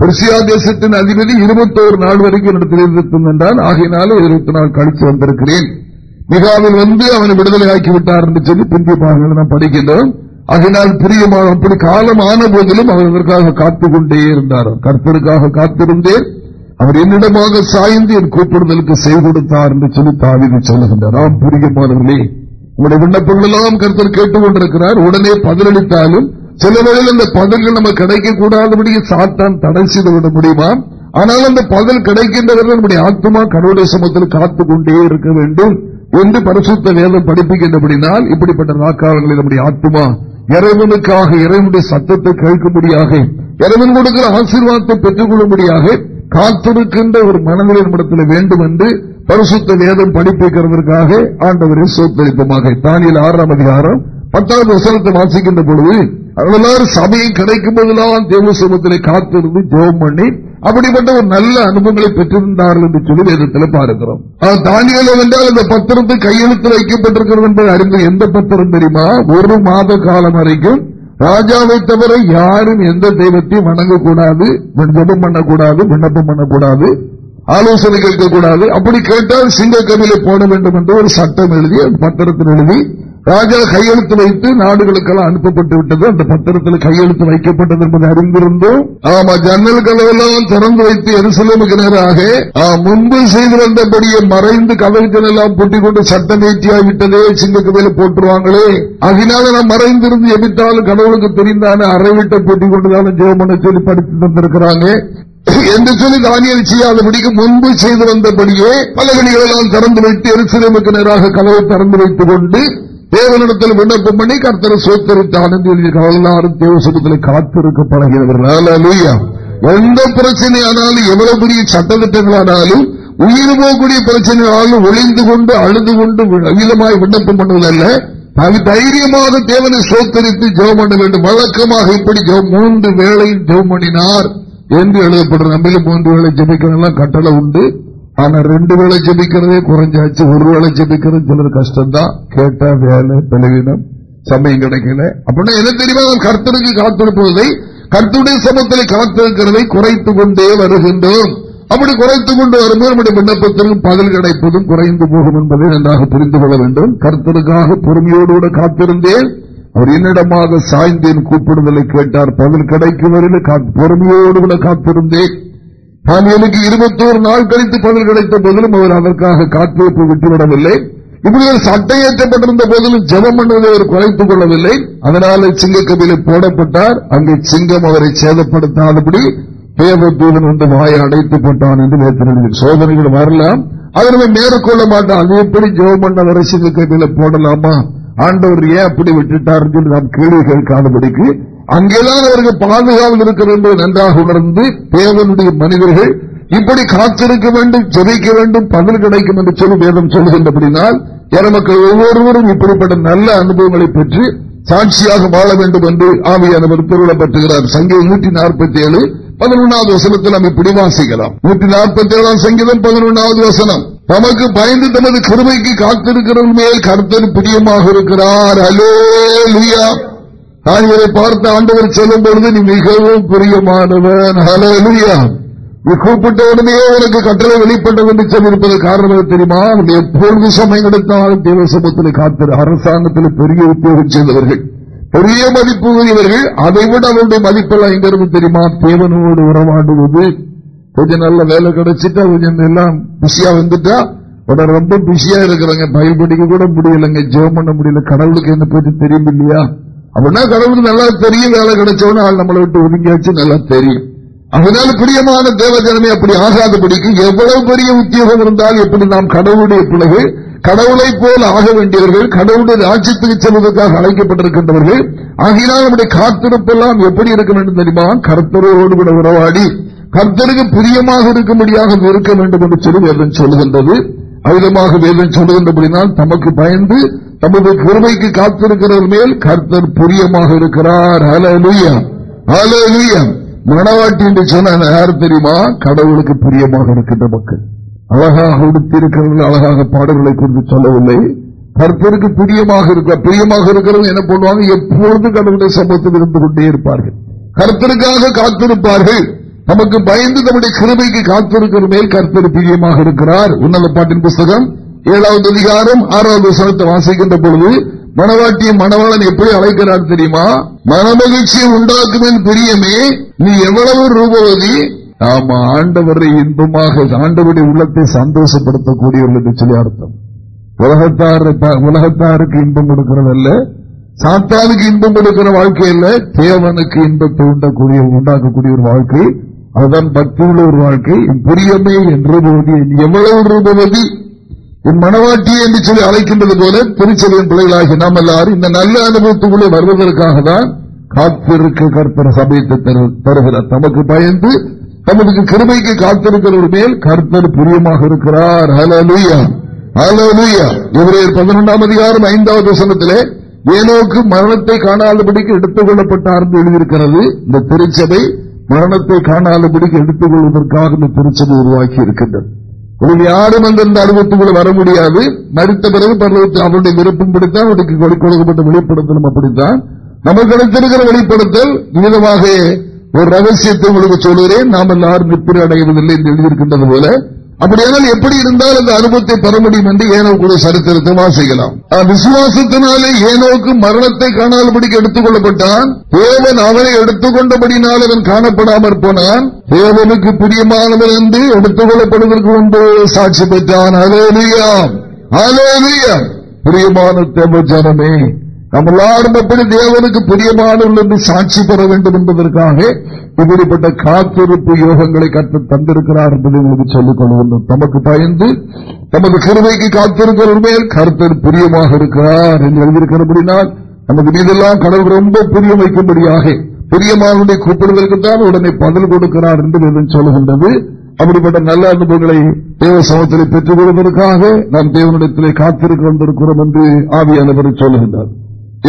பெர்சியா தேசத்தின் அதிபதி இருபத்தோரு நாள் வரைக்கும் இடத்தில் இருக்கும் என்றால் இருபத்தி நாள் கழித்து வந்திருக்கிறேன். மிகாவில் வந்து அவனை விடுதலை ஆக்கி விட்டார் என்று சொல்லி பிந்திய பாகங்கள் நாம் படிக்கின்றோம். அதனால் பிரியமாக அப்படி காலம் ஆன போதிலும் அவர் இதற்காக காத்துக்கொண்டே இருந்தார். கர்த்தருக்காக காத்திருந்தேன். அவர் என்னிடமாக சாய்ந்து என் கூப்பிடுதலுக்கு செய்து கொடுத்தார் என்று சொல்லி தாவிதி சொல்லுகின்றார். ஆம் பிரியமானவர்களே உங்களுடைய விண்ணப்பங்கள் எல்லாம் கருத்தர் கேட்டுக் கொண்டிருக்கிறார் உடனே பதிலளித்தாலும் சில வேளையில் அந்த பதில்கள் நம்ம கிடைக்கக்கூடாதபடியே சாத்தான் தடை செய்து விட முடியுமா? ஆனால் அந்த பதில் கிடைக்கின்றவர்கள் நம்முடைய ஆத்மா கடவுளை சமத்தில் காத்துக் கொண்டே இருக்க வேண்டும் என்று பரிசுத்த வேதம் படிப்புகின்றபடினால் இப்படிப்பட்ட நாக்காளர்களை நம்முடைய ஆத்மா இறைவனுக்காக இறைவனுடைய சத்தத்தை கேட்கும்படியாக இறைவன் கொடுக்கிற ஆசீர்வாதத்தை பெற்றுக் கொள்ளும்படியாக காத்திருக்கின்ற ஒரு மனநிலை நம்மிடத்தில் வேண்டும் என்று பரிசுத்த வேதம் படிப்பிக்கிறதற்காக ஆண்டவரை சோத்தரிப்பமாக தானியில் ஆறாம் அதிகாரம் பத்தாவது வசனத்தை வாசிக்கின்ற பொழுது அவர்களால் சபையை கிடைக்கும் போதெல்லாம் தேவசமத்திலே காத்திருந்து ஜெபம் பண்ணி அப்படிப்பட்ட ஒரு நல்ல அனுபவங்களை பெற்றிருந்தார்கள் என்று சொல்லி வேதத்தில் பார்க்கிறோம். தானியலம் என்றால் இந்த பத்திரத்தை கையெழுத்து வைக்கப்பட்டிருக்கிறது என்பதை அறிந்த எந்த பத்திரம் தெரியுமா? ஒரு மாத காலம் வரைக்கும் ராஜாவை தவிர யாரும் எந்த தெய்வத்தையும் வணங்கக்கூடாது ஜபம் பண்ணக்கூடாது விண்ணப்பம் பண்ணக்கூடாது ஆலோசனை கேட்கக்கூடாது. அப்படி கேட்டால் சிங்க கவியில போட வேண்டும் என்று ஒரு சட்டம் எழுதி பத்திரத்தில் எழுதி ராஜா கையெழுத்து வைத்து நாடுகளுக்கெல்லாம் அனுப்பப்பட்டு விட்டது. அந்த பத்திரத்தில் கையெழுத்து வைக்கப்பட்டது என்பதை அறிந்திருந்தோம். ஆமா ஜன்னல் கதவெல்லாம் திறந்து வைத்து எருசலேமுக்கு நேராக முன்பு செய்து வந்தபடியே மறைந்து கதவுகள் எல்லாம் பூட்டிக் கொண்டு சட்டம் ஏற்றியாகிவிட்டதே சிங்கக்கதையில போட்டுருவாங்களே. அதனால நான் மறைந்திருந்து எபித்தாலும் கடவுளுக்கு தெரிந்தான அறைவிட்ட பூட்டிக் கொண்டுதான ஜெவமனை சொல்லி படித்து தந்திருக்கிறாங்க. என்று சொல்லி தானியல் செய்யாதபடிக்கு முன்பு செய்து வந்தபடியே பலகணிகளெல்லாம் திறந்து வைத்து எருசலேமுக்கு நேராக கதவை திறந்து வைத்துக் கொண்டு தேவனிடத்தில் விண்ணப்பம் பண்ணி கர்த்தரை சோத்தரித்தான் எல்லாரும் தேவசமத்தில் காத்திருக்க பழகிறவர்கள் எந்த பிரச்சனை ஆனாலும் எவ்வளவு பெரிய சட்டத்திட்டங்களானாலும் உயிர் போகக்கூடிய பிரச்சனையாலும் ஒளிந்து கொண்டு அழுது கொண்டு அகிலமாய் விண்ணப்பம் பண்ணுவதல்ல. தைரியமாக தேவனை சோத்தரித்து ஜெபம் பண்ண வேண்டும். வழக்கமாக இப்படி மூன்று வேளை ஜெபம் பண்ணினார் என்று எழுதப்படுற நம்மளும் மூன்று வேளை ஜபிக்கிறதெல்லாம் கட்டளை உண்டு. ஆனா ரெண்டு வேளை ஜபிக்கிறதே குறைஞ்சாச்சு ஒரு வேளை ஜபிக்கிறது கஷ்டம் கஷ்டம்தான். கேட்டா வேலை பலவீனம் சமயம் கிடைக்கல. அப்படின்னா என்ன தெரியுமா? கர்த்தருக்கு காத்திருப்பதை கருத்துடைய சமத்தில் காத்திருக்கிறதை குறைத்துக் கொண்டே வருகின்றோம். அப்படி குறைத்துக் கொண்டு வரும்போது நம்முடைய விண்ணப்பத்திற்கும் பதில் கிடைப்பதும் குறைந்து போகும் என்பதை நன்றாக புரிந்து கொள்ள வேண்டும். கர்த்தருக்காக பொறுமையோடு கூட காத்திருந்தேன். அவர் என்னிடமாக சாய்ந்தேன் கூப்பிடுதலை கேட்டார். பதில் கிடைக்கும் வரையில் பொறுமையோடு கூட காத்திருந்தேன். தானியலுக்கு இருபத்தோரு நாள் கழித்து பதில் கிடைத்த போதிலும் அவர் அதற்காக காத்திருப்பு விட்டுவிடவில்லை இப்படி ஒரு சட்டை ஏற்றப்பட்டிருந்த போதிலும் ஜபம் பண்ணுவதை அவர் குறைத்துக் கொள்ளவில்லை. அதனால சிங்கக்கபில போடப்பட்டார். அங்கே சிங்கம் அவரை சேதப்படுத்தாதபடி தேவதூதன் வந்து வாயை அடைத்து போட்டான் என்று நேற்று சோதனைகள் வரலாம். அதனை மேற்கொள்ள மாட்டான். அது எப்படி ஜெபம் பண்ணவரை சிங்கக்கபில போடலாமா? ஆண்டவர் ஏன் அப்படி விட்டுட்டார் என்று நாம் கேள்வி கேட்காதபடிக்கு அங்கெல்லாம் அவர்கள் பாதுகாவல் இருக்கிறது என்பதை நன்றாக உணர்ந்து தேவனுடைய மனிதர்கள் இப்படி காத்திருக்க வேண்டும் ஜெபிக்க வேண்டும் பதில் கிடைக்கும் என்று சொல்லி வேதம் சொல்லுகின்றபடினால் மக்கள் ஒவ்வொருவரும் இப்படிப்பட்ட நல்ல அனுபவங்களை பெற்று சாட்சியாக வாழ வேண்டும் என்று ஆவியானவர் திருவிழப்பட்டுகிறார் சங்கே நூற்றி நாற்பத்தி ஏழு பதினொன்றாவது வசனத்தில் நம்ம இப்படி வாசிக்கலாம். நூற்றி நாற்பத்தி ஏழாம் சங்கீதம் பதினொன்றாவது வசனம். நமக்கு பயந்து தமது கிருமைக்கு காத்திருக்கிறவன் மேல் கருத்தர் பிரியமாக இருக்கிறார். ஹலோ லுயா நான் இவரை பார்த்த ஆண்டவர் சொல்லும் பொழுது நீ மிகவும் பிரியமானவன். ஹலோ லுயா கூப்பிட்ட உடனே உனக்கு கட்டளை வெளிப்பட்டது என்று சொல்லியிருப்பது காரணம் தெரியுமா? எப்பொழுது சமயம் எடுத்தாலும் தேவசமத்தில் காத்திரு. அரசாங்கத்தில் பெரிய உத்தியோகம் செய்தவர்கள். பெரிய மதிப்பு உரியவர்கள் அதை விட அவருடைய மதிப்பெல்லாம் எங்கிருந்து தெரியுமா? தேவனோடு உறவாடுவது. கொஞ்சம் நல்ல வேலை கிடைச்சிட்டா கொஞ்சம் எல்லாம் பிஸியா வந்துட்டா உடனே ரொம்ப பிஸியா இருக்கிறாங்க. பயில் படிக்க கூட முடியலங்க. ஜெயம் பண்ண முடியல. கடவுளுக்கு என்ன பற்றி தெரியும் இல்லையா? அப்படின்னா கடவுளுக்கு நல்லா தெரியும். வேலை கிடைச்சவன ஆள் நம்மளை விட்டு ஒதுங்கியாச்சு நல்லா தெரியும். அதனால பிரியமான தேவ ஜனமே அப்படி ஆகாதபடிக்கு எவ்வளவு பெரிய உத்தியோகம் இருந்தால் எப்படி நாம் கடவுளுடைய பிள்ளைகள் கடவுளை போல் ஆக வேண்டியவர்கள் கடவுளுடைய ராஜ்யத்துக்கு செல்வதற்காக அழைக்கப்பட்டிருக்கின்றவர்கள் ஆகினால் நம்முடைய காத்திருப்பெல்லாம் எப்படி இருக்க வேண்டும் தெரியுமா? கர்த்தரோடு கூட உறவாடி கர்த்தருக்கு பிரியமாக இருக்கும்படியாக இருக்க வேண்டும் என்று சொல்லி வேதம் சொல்லுகின்றது. அவிதமாக வேதம் சொல்லுகின்றபடினால் தமக்கு பயந்து தமது கருமைக்கு காத்திருக்கிறவர் மேல் கர்த்தர் பிரியமாக இருக்கிறார். அலலுயா அலலுயா மனவாட்டி என்று சொன்ன யார் தெரியுமா? கடவுளுக்கு பிரியமாக இருக்கின்ற மக்கள். அழகாக உடுத்திருக்கிறது அழகாக பாடல்களை குறித்து சொல்லவில்லை. கர்த்தருக்கு பிரியமாக இருக்க பிரியமாக இருக்கிறது என்ன பண்ணுவாங்க எப்பொழுதும் கடவுளுடைய சமூகத்தில் இருந்து கொண்டே இருப்பார்கள். கர்த்தருக்காக காத்திருப்பார்கள். நமக்கு பயந்து நம்முடைய கிருமைக்கு காத்திருக்கிற மேல் கர்த்தர் பிரியமாக இருக்கிறார். உன்னத பாட்டின் புஸ்தகம் ஏழாவது அதிகாரம் ஆறாவது வசனத்தை வாசிக்கின்ற பொழுது மனவாட்டியும் மணவாளன் எப்படி அழைக்கிறார் தெரியுமா? மனமகிழ்ச்சியை உண்டாக்குவேன் பிரியமே நீ எவ்வளவு ரூபவதி ஆமா ஆண்டவரை இன்பமாக ஆண்டவருடைய உள்ளத்தை சந்தோஷப்படுத்தக்கூடியவர்கள் என்று சொல்லி அர்த்தம். உலகத்தார் உலகத்தாருக்கு இன்பம் கொடுக்கிறதல்ல சாத்தானுக்கு இன்பம் கொடுக்கிற வாழ்க்கை தேவனுக்கு இன்பத்தை உண்டக்கூடிய உண்டாக்கக்கூடிய ஒரு வாழ்க்கை. அதுதான் பக்தி உள்ள ஒரு வாழ்க்கை. பிரியமே என்று எவ்வளவு ரூபவதி என் மனவாட்டி என்று சொல்லி அழைக்கின்றது போல திருச்சபையின் பிள்ளைகளாகி நாம் எல்லாரும் இந்த நல்ல அனுபவத்துக்குள்ளே வருவதற்காக தான் காத்திருக்க கற்பன சபையத்தை தருகிறார். தமக்கு பயந்து தமது கிருமைக்கு காத்திருக்கிறவர் மேல் கர்த்தர் பிரியமாக இருக்கிறார். ஹலலுயா ஹலலுயா இவரையர் பதினொன்றாம் அதிகாரம் ஐந்தாவது வசனத்திலே ஏனோக்கு மரணத்தை காணாதபடிக்கு எடுத்துக் கொள்ளப்பட்டார் என்று எழுதியிருக்கிறது. இந்த திருச்சபை மரணத்தை காணாதபடிக்கு எடுத்துக் கொள்வதற்காக இந்த திருச்சபை உருவாக்கி இருக்கின்றது. உங்களுக்கு யாரும் அந்த அனுபவத்துக்குள்ள வர முடியாது. மறித்த பிறகு பருவத்தில் அவருடைய விருப்பம் பிடித்தான் அவருக்கு கொடுக்கப்பட்ட வெளிப்படுத்தலும் அப்படித்தான். நமக்கு கிடைத்திருக்கிற வெளிப்படுத்தல் விதமாக ஒரு ரகசியத்தை உங்களுக்கு சொல்கிறேன் நாம் எல்லாரும் நிற்பு அடைவதில்லை என்று எழுதியிருக்கின்றது போல. அப்படியானால் எப்படி இருந்தால் அந்த அனுபவத்தை பெற முடியும் என்று ஏனோ கூட சரித்திரத்தை வாசிக்கலாம் விசுவாசத்தினாலே ஏனோக்கு மரணத்தை காணாதபடிக்கு எடுத்துக் கொள்ளப்பட்டான் தேவன் அவனை எடுத்துக்கொண்டபடினால் அவன் காணப்படாமற் போனான். தேவனுக்கு பிரியமானவன் என்று எடுத்துக் கொள்ளப்படுவதற்கு முன்பு சாட்சி பெற்றான். அலேலியா அலேலியா பிரியமான தேவ ஜனமே நம்ம எல்லாரும் எப்படி தேவனுக்கு பிரியமானவர்கள் என்று சாட்சி பெற வேண்டும் என்பதற்காக இப்படிப்பட்ட காத்திருப்பு யோகங்களை கற்று தந்திருக்கிறார் என்பதை உங்களுக்கு சொல்லிக் கொள்கின்றோம். தமக்கு பயந்து தமது கருவைக்கு காத்திருக்கிற மேல் கருத்தர் பிரியமாக இருக்கிறார் என்று எழுதியிருக்கிறபடினால் நமக்கு மீதெல்லாம் கடவுள் ரொம்ப பிரிய வைக்கும்படியாக பிரியமானுடைய கூப்பிடுவதற்குத்தான் உடனே பதில் கொடுக்கிறார் என்று சொல்லுகின்றது. அப்படிப்பட்ட நல்ல அனுபவங்களை தேவ சமத்திலே பெற்றுக் கொள்வதற்காக நாம் தேவனிடத்திலே காத்திருக்க வந்திருக்கிறோம் என்று ஆவியானவர் சொல்லுகின்றார்.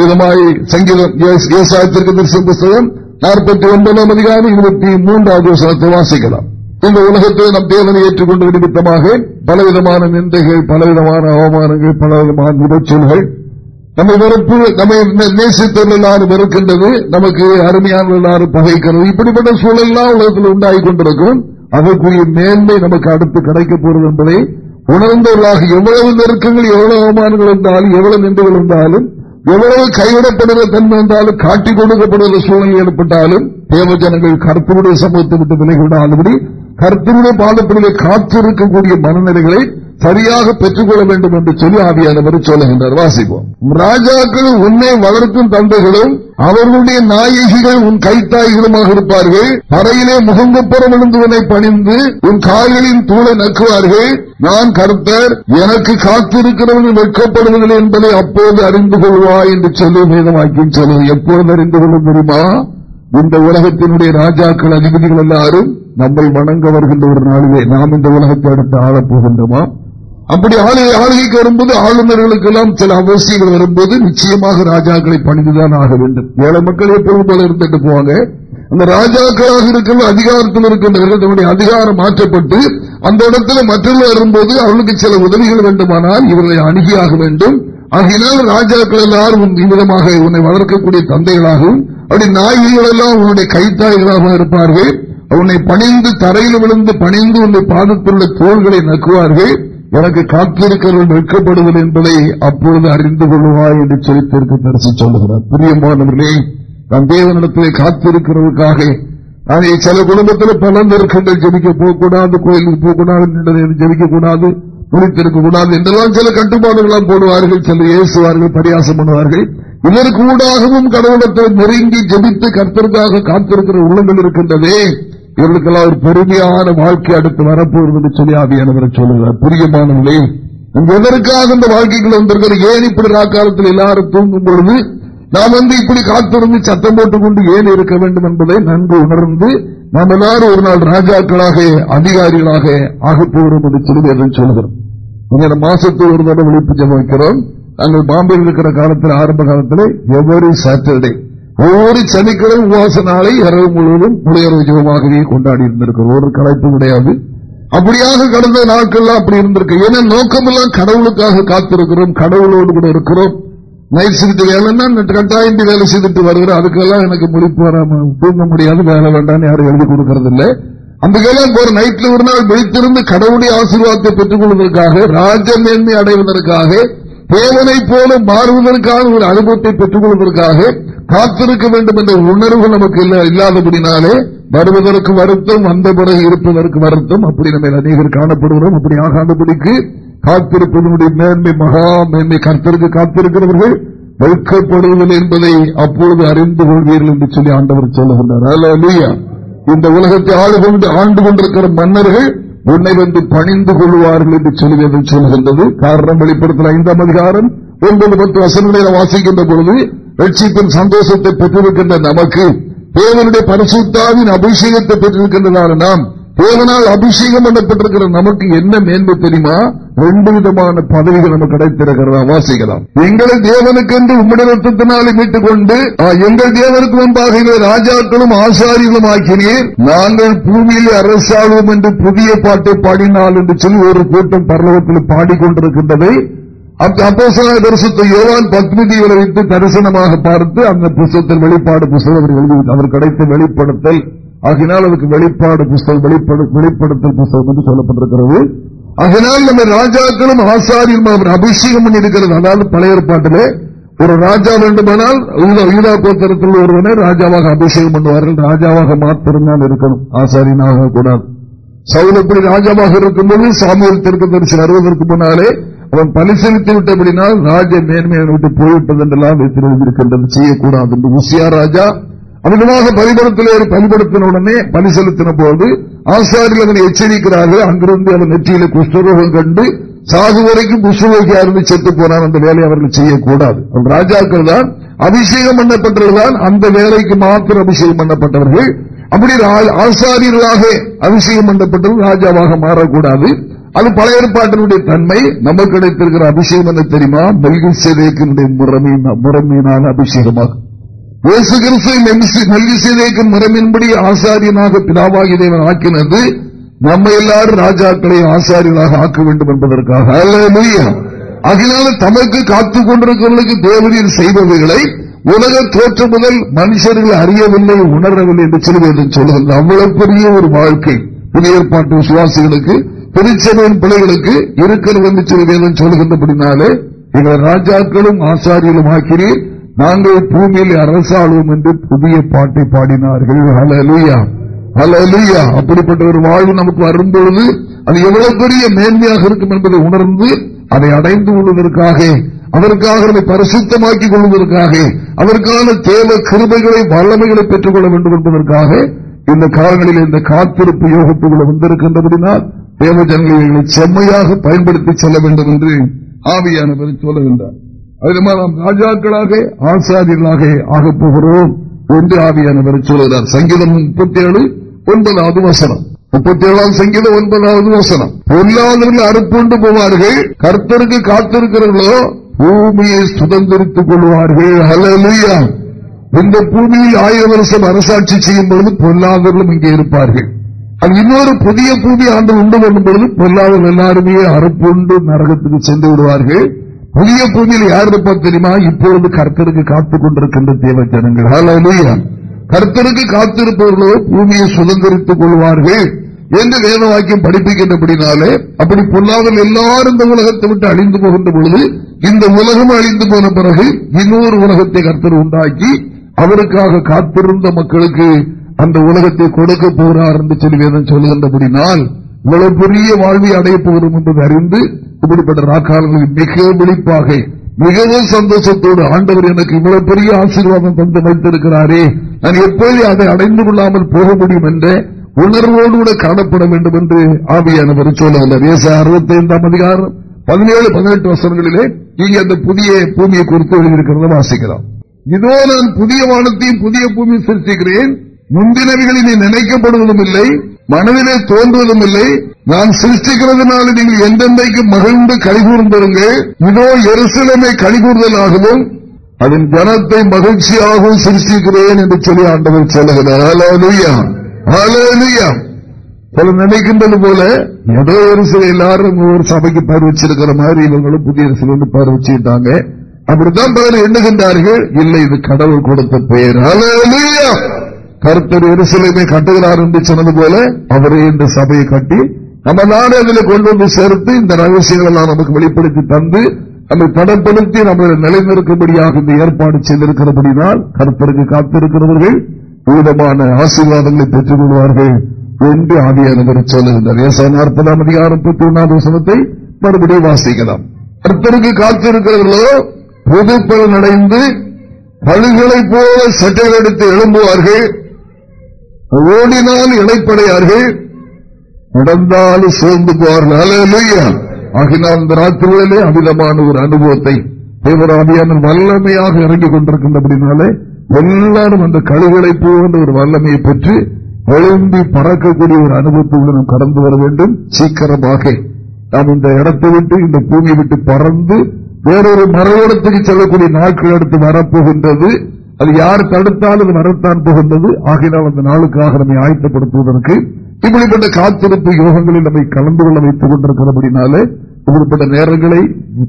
இதமாய் சங்கீதம் புஸ்தகம் நாற்பத்தி ஒன்பதாம் அதிகாரம் இருபத்தி மூன்றாவது வசனத்தை வாசிக்கலாம். இந்த உலகத்தில் நம் தேவனை ஏற்றுக்கொண்டு நிமித்தமாக பலவிதமான நிந்தைகள் பலவிதமான அவமானங்கள் பலவிதமான விபச்சல்கள் நம்மை வெறுப்பு நம்மை நேசித்தவர்கள் எல்லாரும் வெறுக்கின்றது நமக்கு அருமையான எல்லாரும் பகைக்கிறது. இப்படிப்பட்ட சூழல்லாம் உலகத்தில் உண்டாகி கொண்டிருக்கும். அதற்குரிய மேன்மை நமக்கு அடுத்து கிடைக்கப் போறது என்பதை உணர்ந்தவர்களாக எவ்வளவு நெருக்கங்கள் எவ்வளவு அவமானங்கள் இருந்தாலும் எவ்வளவு நின்றுகள் இருந்தாலும் எவ்வளவு கைவிடப்படுகிற தன்மை என்றாலும் காட்டிக் கொடுக்கப்படுகிற சூழ்நிலை ஏற்பட்டாலும் தேவஜனங்கள் கருத்துடைய சமூகத்தை விட்டு விலகிவிடாதபடி கருத்தினுடைய காத்து இருக்கக்கூடிய மனநிலைகளை சரியாக பெற்றுக்கொள்ள வேண்டும் என்று சொல்லி ஆவியானவர் சொல்லுகின்றார். வாசிப்போம். ராஜாக்கள் உன்னை வளர்க்கும் தந்தைகளும் அவர்களுடைய நாயகிகள் உன் கைத்தாய்களுமாக இருப்பார்கள். அறையிலே முகங்குப்புறம் விழுந்துவனை பணிந்து உன் கால்களின் தூளை நக்குவார்கள். நான் கருத்தர் எனக்கு காத்திருக்கிறவர்கள் வெட்கப்படுவதில்லை என்பதை அப்போது அறிந்து கொள்வாய் என்று சொல்லி வேதமாக்கி சொல்லுவது எப்போது அறிந்து கொள்ள முடியுமா இந்த உலகத்தினுடைய ராஜாக்கள் அதிபதிகள் எல்லாரும் நம்மை வணங்க வருகின்ற ஒரு நாளிலே நாம் இந்த உலகத்தை அடுத்து ஆளப்போகின்றோமா? அப்படி ஆளுகைக்கு வரும்போது ஆளுநர்களுக்கு எல்லாம் சில அவசியங்கள் வரும்போது நிச்சயமாக ராஜாக்களை பணிந்துதான் ஆக வேண்டும். ஏழை மக்கள் எப்பொழுது போல இருந்துட்டு போவாங்க. அந்த ராஜாக்களாக இருக்கிற அதிகாரத்தில் இருக்கின்றவர்கள் அதிகாரம் மாற்றப்பட்டு அந்த இடத்துல மற்றவர்கள் வரும்போது அவர்களுக்கு சில உதவிகள் வேண்டுமானால் இவர்களை அணுகியாக வேண்டும். ஆகையினால் ராஜாக்கள் எல்லாரும் இவ்விதமாக உன்னை வளர்க்கக்கூடிய தந்தைகளாகவும் அப்படி நாயகிகள் எல்லாம் உன்னுடைய கைத்தாய்களாக இருப்பார்கள். உன்னை பணிந்து தரையில் விழுந்து பணிந்து உன்னை பாதத்துள்ள தோள்களை நக்குவார்கள். எனக்கு காத்திருக்கிறவர்கள் வெட்கப்படுவது என்பதை அப்பொழுது அறிந்து கொள்வாய் என்று சொல்லித்திற்கு தரிசி சொல்லுகிறார். பிரியமானவர்களே நான் தேவனிடத்திலே காத்திருக்கிறதுக்காக நான் சில குடும்பத்தில் பலன் இருக்கின்ற ஜெபிக்க போகக்கூடாது கோயிலுக்கு போகக்கூடாது ஜெபிக்க கூடாது முடித்திருக்க கூடாது என்றெல்லாம் சில கட்டுப்பாடுகளாம் போடுவார்கள் சில ஏசுவார்கள் பரியாசம் பண்ணுவார்கள். இதற்கு ஊடாகவும் கடவுளத்தை நெருங்கி ஜெபித்து கர்த்தருக்காக காத்திருக்கிற உள்ளங்கள் இருக்கின்றதே. இவர்களுக்கெல்லாம் ஒரு பெருமையான வாழ்க்கை அடுத்து வரப்போகிறது என்று சொல்லி ஆவியானவரை சொல்லுகிறார். புரியமானவர்களே எதற்காக இந்த வாழ்க்கைகள் வந்திருக்கிற ஏன் இப்படி ராக்காலத்தில் எல்லாரும் தூங்கும் பொழுது நாம் வந்து இப்படி காத்திருந்து சத்தம் போட்டுக்கொண்டு ஏன் இருக்க வேண்டும் என்பதை நன்கு உணர்ந்து நாம் எல்லாரும் ஒரு நாள் ராஜாக்களாக அதிகாரிகளாக ஆகப்போகிறோம் என்று சொல்லி சொல்கிறோம். மாசத்தில் ஒரு தடவை விழிப்பு ஜமிக்கிறோம் வைக்கிறோம். நாங்கள் பாம்பேயில் இருக்கிற காலத்தில் ஆரம்ப காலத்தில் எவ்வரி சாட்டர்டே ஒவ்வொரு சனிக்கிழமை உபவாச நாளை இரவு முழுவதும் புலையரவு ஜபமாகவே கொண்டாடி இருந்திருக்கிறோம். ஒரு கலைப்பு கிடையாது. அப்படியாக கடந்த நாட்கள் அப்படி இருந்திருக்கு. ஏன்னா நோக்கமெல்லாம் கடவுளுக்காக காத்திருக்கிறோம் கடவுளோடு கூட இருக்கிறோம். நைட் ஷிஃப்ட் வேலைன்னா கட்டாயம் வேலை செய்துட்டு வருகிற அதுக்கெல்லாம் எனக்கு முடிப்பு வராம தூங்க முடியாது வேலை வேண்டாம் யாரும் எழுதி கொடுக்கறது இல்லை அதுக்கெல்லாம் ஒரு நைட்ல ஒரு நாள் விழித்திருந்து கடவுளுடைய ஆசீர்வாதத்தை பெற்றுக் கொள்வதற்காக ராஜ மேன்மை அடைவதற்காக தேவனை போல மாறுவதற்கான ஒரு அனுபவத்தை பெற்றுக் கொள்வதற்காக காத்திருக்க வேண்டும் என்ற உணர்வு நமக்கு இல்லாதபடினாலே வருவதற்கு வருத்தம் வந்த பிறகு இருப்பதற்கு வருத்தம். அப்படி நம்ம அநேகர் காணப்படுகிறோம். அப்படி ஆகாதபடிக்கு காத்திருப்பதனுடைய மேன்மை மகா மேன்மை. கர்த்தருக்கு காத்திருக்கிறவர்கள் வைக்கப்படுவதில்லை என்பதை அப்பொழுது அறிந்து கொள்வீர்கள் என்று சொல்லி ஆண்டவர் சொல்லுகின்றார். இந்த உலகத்தை ஆளுகொண்டு ஆண்டு கொண்டிருக்கிற மன்னர்கள் உன்னை வந்து பணிந்து கொள்வார்கள் என்று சொல்லி சொல்லுகின்றது. காரணம் வெளிப்படுத்தல் ஐந்தாம் அதிகாரம் ஒன்பது பத்து வசனங்களை வாசிக்கின்ற பொழுது லட்சியத்தின் சந்தோஷத்தை பெற்றிருக்கின்ற நமக்கு தேவனுடைய பரிசுத்தாவின் அபிஷேகத்தை பெற்றிருக்கின்றதான நாம் தேவனால் அபிஷேகம் பண்ணப்பட்டிருக்கிற நமக்கு என்ன மேன்மை தெரியுமா? ரெண்டு விதமான பதவிகள் நமக்கு கிடைத்திருக்கிறதா? வாசிக்கலாம். எங்களை தேவனுக்கென்று ரத்தத்தினாலே மீட்டுக் கொண்டு எங்கள் தேவனுக்கு முன்பாக ராஜாக்களும் ஆசாரிகளும் ஆக்கினீர் நாங்கள் பூமியில் அரசாகும் என்று புதிய பாட்டை பாடினால் என்று சொல்லி ஒரு கூட்டம் பரலோகத்தில் பாடிக்கொண்டிருக்கின்றதை. அந்த தரிசனத்தை யோவான் பத்மிதிகளை வைத்து தரிசனமாக பார்த்து அந்த புத்தகத்தில் வெளிப்பாடு புத்தகம் அவர் கிடைத்த வெளிப்படுத்தல் ஆகினால் அதுக்கு வெளிப்பாடு புஸ்தகம் வெளிப்படுத்தல் புஸ்தகம் என்று சொல்லப்பட்டிருக்கிறது. அதனால் நம்ம ராஜாக்களும் ஆசாரியும் அபிஷேகம் பண்ணியிருக்கிறது. அதாவது பழைய ஏற்பாட்டிலே ஒரு ராஜா வேண்டுமானால் ஈரா கோத்தரத்தில் ஒருவனை ராஜாவாக அபிஷேகம் பண்ணுவார்கள். ராஜாவாக மாத்திரம்தான் இருக்கணும். ஆசாரியனாக கூடாது. சவுலப்படி ராஜாவாக இருக்கும்போது சாமியல் தெற்கு தரிசி வருவதற்கு முன்னாலே அவன் பரிசீலித்து விட்டபடினால் ராஜ மேன்மையை விட்டு போய்விட்டது என்றெல்லாம் வைத்திருக்கின்றது செய்யக்கூடாது என்று உசியா ராஜா அதிகமாக பலிபடத்திலே பலிபடுத்தின உடனே பலி செலுத்தின போது ஆசாரியில் அவனை எச்சரிக்கிறார்கள். அங்கிருந்து அவன் நெற்றியில குஷ்டரோகம் கண்டு சாகு வரைக்கும் குஷ்டரோகியா இருந்து செத்து போனான் அந்த வேலையை அவர்கள் செய்யக்கூடாது. ராஜாக்கள் தான். அபிஷேகம் பண்ணப்பட்டவர்கள் அந்த வேலைக்கு மாத்திரம் அபிஷேகம் பண்ணப்பட்டவர்கள். அப்படி ஆசாரியர்களாக அபிஷேகம் பண்ணப்பட்டவர்கள் ராஜாவாக மாறக்கூடாது. அது பழைய ஏற்பாட்டினுடைய தன்மை. நமக்கு கிடைத்திருக்கிற அபிஷேகம் என்ன தெரியுமா? மெல்கி சேதைக்கினுடைய முறைமையினான அபிஷேகமாகும். இயேசு கிறிஸ்து மரமின்படி ஆசாரியனாக பிதாவாகி தேவன் ஆக்கினது நம்ம எல்லாரும் ராஜாக்களை ஆசாரியனாக ஆக்க வேண்டும் என்பதற்காக. அதனால தமக்கு காத்துக் கொண்டிருக்கிறவர்களுக்கு தேவரில் செய்பவைகளை உலக தோற்ற முதல் மனுஷர்கள் அறியவில்லை உணரவில்லை என்று சொல்வது சொல்லுகிறது. அவ்வளவு பெரிய ஒரு வாழ்க்கை. புதிய ஏற்பாட்டு விசுவாசிகளுக்கு திருச்சபையின் பிள்ளைகளுக்கு இருக்கிறது என்று சொல்லி சொல்லுகின்றபடினாலே எங்களை ராஜாக்களும் ஆசாரிகளும் ஆக்கிறேன் நாங்கள் பூமியில் அரசாளுவோம் என்று புதிய பாட்டை பாடினார்கள். அப்படிப்பட்ட ஒரு வாழ்வு நமக்கு வரும்பொழுது அது எவ்வளவு பெரிய மேன்மையாக இருக்கும் என்பதை உணர்ந்து அதை அடைந்து கொள்வதற்காக அதற்காக அதை பரிசுத்தமாக்கிக் கொள்வதற்காக அதற்கான தேவ கிருமைகளை வல்லமைகளை பெற்றுக் கொள்ள வேண்டும் என்பதற்காக இந்த காலங்களில் இந்த காத்திருப்பு யோகத்துக்குள்ள வந்திருக்கின்றபடினால் தேவ ஜனங்களை செம்மையாக பயன்படுத்தி செல்ல வேண்டும் என்று ஆவியானவர் சொல்லுகின்றார். அதில் நாம் ராஜாக்களாக ஆசாரியர்களாக ஆகப் போகிறோம். என்று ஆவியானவர் சொல்கிறார் சங்கீதம் முப்பத்தி ஏழு ஒன்பதாவது வசனம். முப்பத்தி ஏழாம் சங்கீதம் ஒன்பதாவது வசனம். பொல்லாதவர்கள் அறுப்புண்டு போவார்கள் கர்த்தருக்கு காத்திருக்கிறவர்களோ பூமியை சுதந்திரித்துக் கொள்வார்கள். இந்த பூமியில் ஆயிரம் வருஷம் அரசாட்சி செய்யும் பொழுது பொல்லாதவர்களும் இங்கே இருப்பார்கள். அது இன்னொரு புதிய பூமி ஆண்டு உண்டு பண்ணும் பொழுது பொல்லாதவர்கள் எல்லாருமே அறுப்புண்டு நரகத்துக்கு சென்று விடுவார்கள். புதிய பூமியில் யார் இருப்பார் தெரியுமா? இப்பொழுது கர்த்தருக்கு காத்துக் கொண்டிருக்கின்ற தேவ ஜனங்கள். கர்த்தருக்கு காத்திருப்பவர்களோ பூமியை சுதந்திரித்துக் கொள்வார்கள் என்று வேத வாக்கியம் படிப்பிக்கின்றபடினாலே அப்படி பொல்லாதல் எல்லாரும் இந்த உலகத்தை விட்டு அழிந்து போகின்ற பொழுது இந்த உலகம் அழிந்து போன பிறகு இன்னொரு உலகத்தை கர்த்தர் உண்டாக்கி அவருக்காக காத்திருந்த மக்களுக்கு அந்த உலகத்தை கொடுக்க போறார் என்று சொல்லி வேதம் சொல்லுகின்றபடினால் இவ்வளவு பெரிய வாழ்வை அடையப் போகிறோம் என்பது அறிந்து இப்படிப்பட்ட ராக்காளர்கள் மிக விழிப்பாக மிகவும் சந்தோஷத்தோடு ஆண்டவர் எனக்கு இவ்வளவு பெரிய ஆசீர்வாதம் தந்து வைத்திருக்கிறாரே நான் எப்போது அதை அடைந்து கொள்ளாமல் போக முடியும் என்ற உணர்வோடு கூட காணப்பட வேண்டும் என்று ஆவியானவர் சொல்லுகிறார். ஏசா அறுபத்தி ஐந்தாம் அதிகாரம் பதினேழு பதினெட்டு வருஷங்களிலே இங்கே அந்த புதிய பூமியை குறித்து எழுதியிருக்கிறத வாசிக்கிறோம் இதோ நான் புதிய வானத்தையும் புதிய பூமியும் சிருஷ்டிக்கிறேன். முந்தினவைகளில் நீ நினைக்கப்படுவதும் இல்லை மனதிலே தோன்றுவதும் இல்லை நான் சிருஷ்டிக்கிறதுனால நீங்கள் எந்தெந்தைக்கு மகிழ்ந்து கழிகூர்ந்திருங்கள் இதோ எருசலமே கழிகூர்தலாகவும் அதன் கனத்தை மகிழ்ச்சியாகவும் சிருஷ்டிக்கிறேன் என்று சொல்லி ஆண்டவர் சொல்லுகிறார். பல நினைக்கின்றது போல ஏதோ ஒரு சில எல்லாரும் ஒரு சபைக்கு பேர் வச்சிருக்கிற மாதிரி இவங்களும் புதிய சில பேர் வச்சுக்கிட்டாங்க அப்படித்தான் பலர் எண்ணுகின்றார்கள். இல்லை இது கடவுள் கொடுத்த பெயர். கருத்தர் ஒரு சிலைமை கட்டுகிறார் என்று சொன்னது போல அவரே இந்த சபையை கட்டி நம்ம நாடு அதில் கொண்டு வந்து சேர்த்து இந்த ரகசியங்கள் நமக்கு வெளிப்படுத்தி தந்து நம்மை படப்படுத்தி நம்மளை நிலைநிறுக்கும்படியாக இந்த ஏற்பாடு செய்திருக்கிறபடினால் கருத்தருக்கு காத்திருக்கிறவர்கள் விதமான ஆசீர்வாதங்களை பெற்றுக் கொள்வார்கள் என்று ஆவியானவர் சொல்லுகின்றார் ஏசான நாற்பதாம் அதிகாரம் முப்பத்தி ஒன்னாவது வசனத்தை மறுபடியும் வாசிக்கலாம். கர்த்தருக்கு காத்திருக்கிறவர்களோ புதுப்பலன் அடைந்து பழுகளை போல சட்டைகள் எடுத்து எழும்புவார்கள். ஓடினால் இணைப்படையார்கள் நடந்தாலும் சோர்ந்து போவார்கள். ஆகினால் இந்த ராத்திரிகளிலே அமிதமான ஒரு அனுபவத்தை தேவராமியான வல்லமையாக இறங்கிக் கொண்டிருக்கின்றபடினாலே எல்லாரும் அந்த கழுகளை போன்ற ஒரு வல்லமையை பெற்று எழும்பி பறக்கக்கூடிய ஒரு அனுபவத்தோடு நாம் கடந்து வர வேண்டும். சீக்கிரமாக நாம் இந்த இடத்தை விட்டு இந்த பூமியை விட்டு பறந்து வேறொரு மறைவிடத்துக்கு செல்லக்கூடிய நாட்கள் எடுத்து வரப்போகின்றது. அது யார் தடுத்தாலும் அது வரத்தான் புகுந்தது ஆகினால் அந்த நாளுக்காக நம்மை ஆயத்தப்படுத்துவதற்கு இப்படிப்பட்ட காத்திருப்பு யோகங்களில் நம்மை கலந்து கொள்ள வைத்துக் கொண்டிருக்கிறபடினாலே இப்படிப்பட்ட நேரங்களை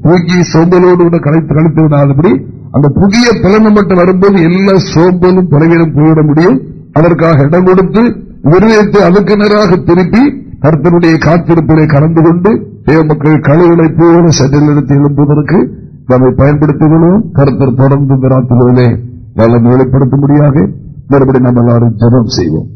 தூக்கி சோம்பலோடு கூட கலைத்து கழித்து விடாதபடி அந்த புதிய பலனை மட்டும் வரும்போது எல்லா சோம்பலும் பலவீனம் போயிட முடியும். அதற்காக இடம் கொடுத்து விருதத்தை அதுக்கு நேராக திருப்பி கருத்தனுடைய காத்திருப்பிலே கலந்து கொண்டு தேவ மக்கள் கழுவுகளை போல சென்றில் எடுத்து எழுப்புவதற்கு நம்மை பயன்படுத்திக் கொள்வோம். கருத்தர் தொடர்ந்து இந்த ராத்திரிகளிலே வெளிப்படுத்தும்படியாக மறுபடியும் நம்ம எல்லாரும் ஜபம் செய்வோம்.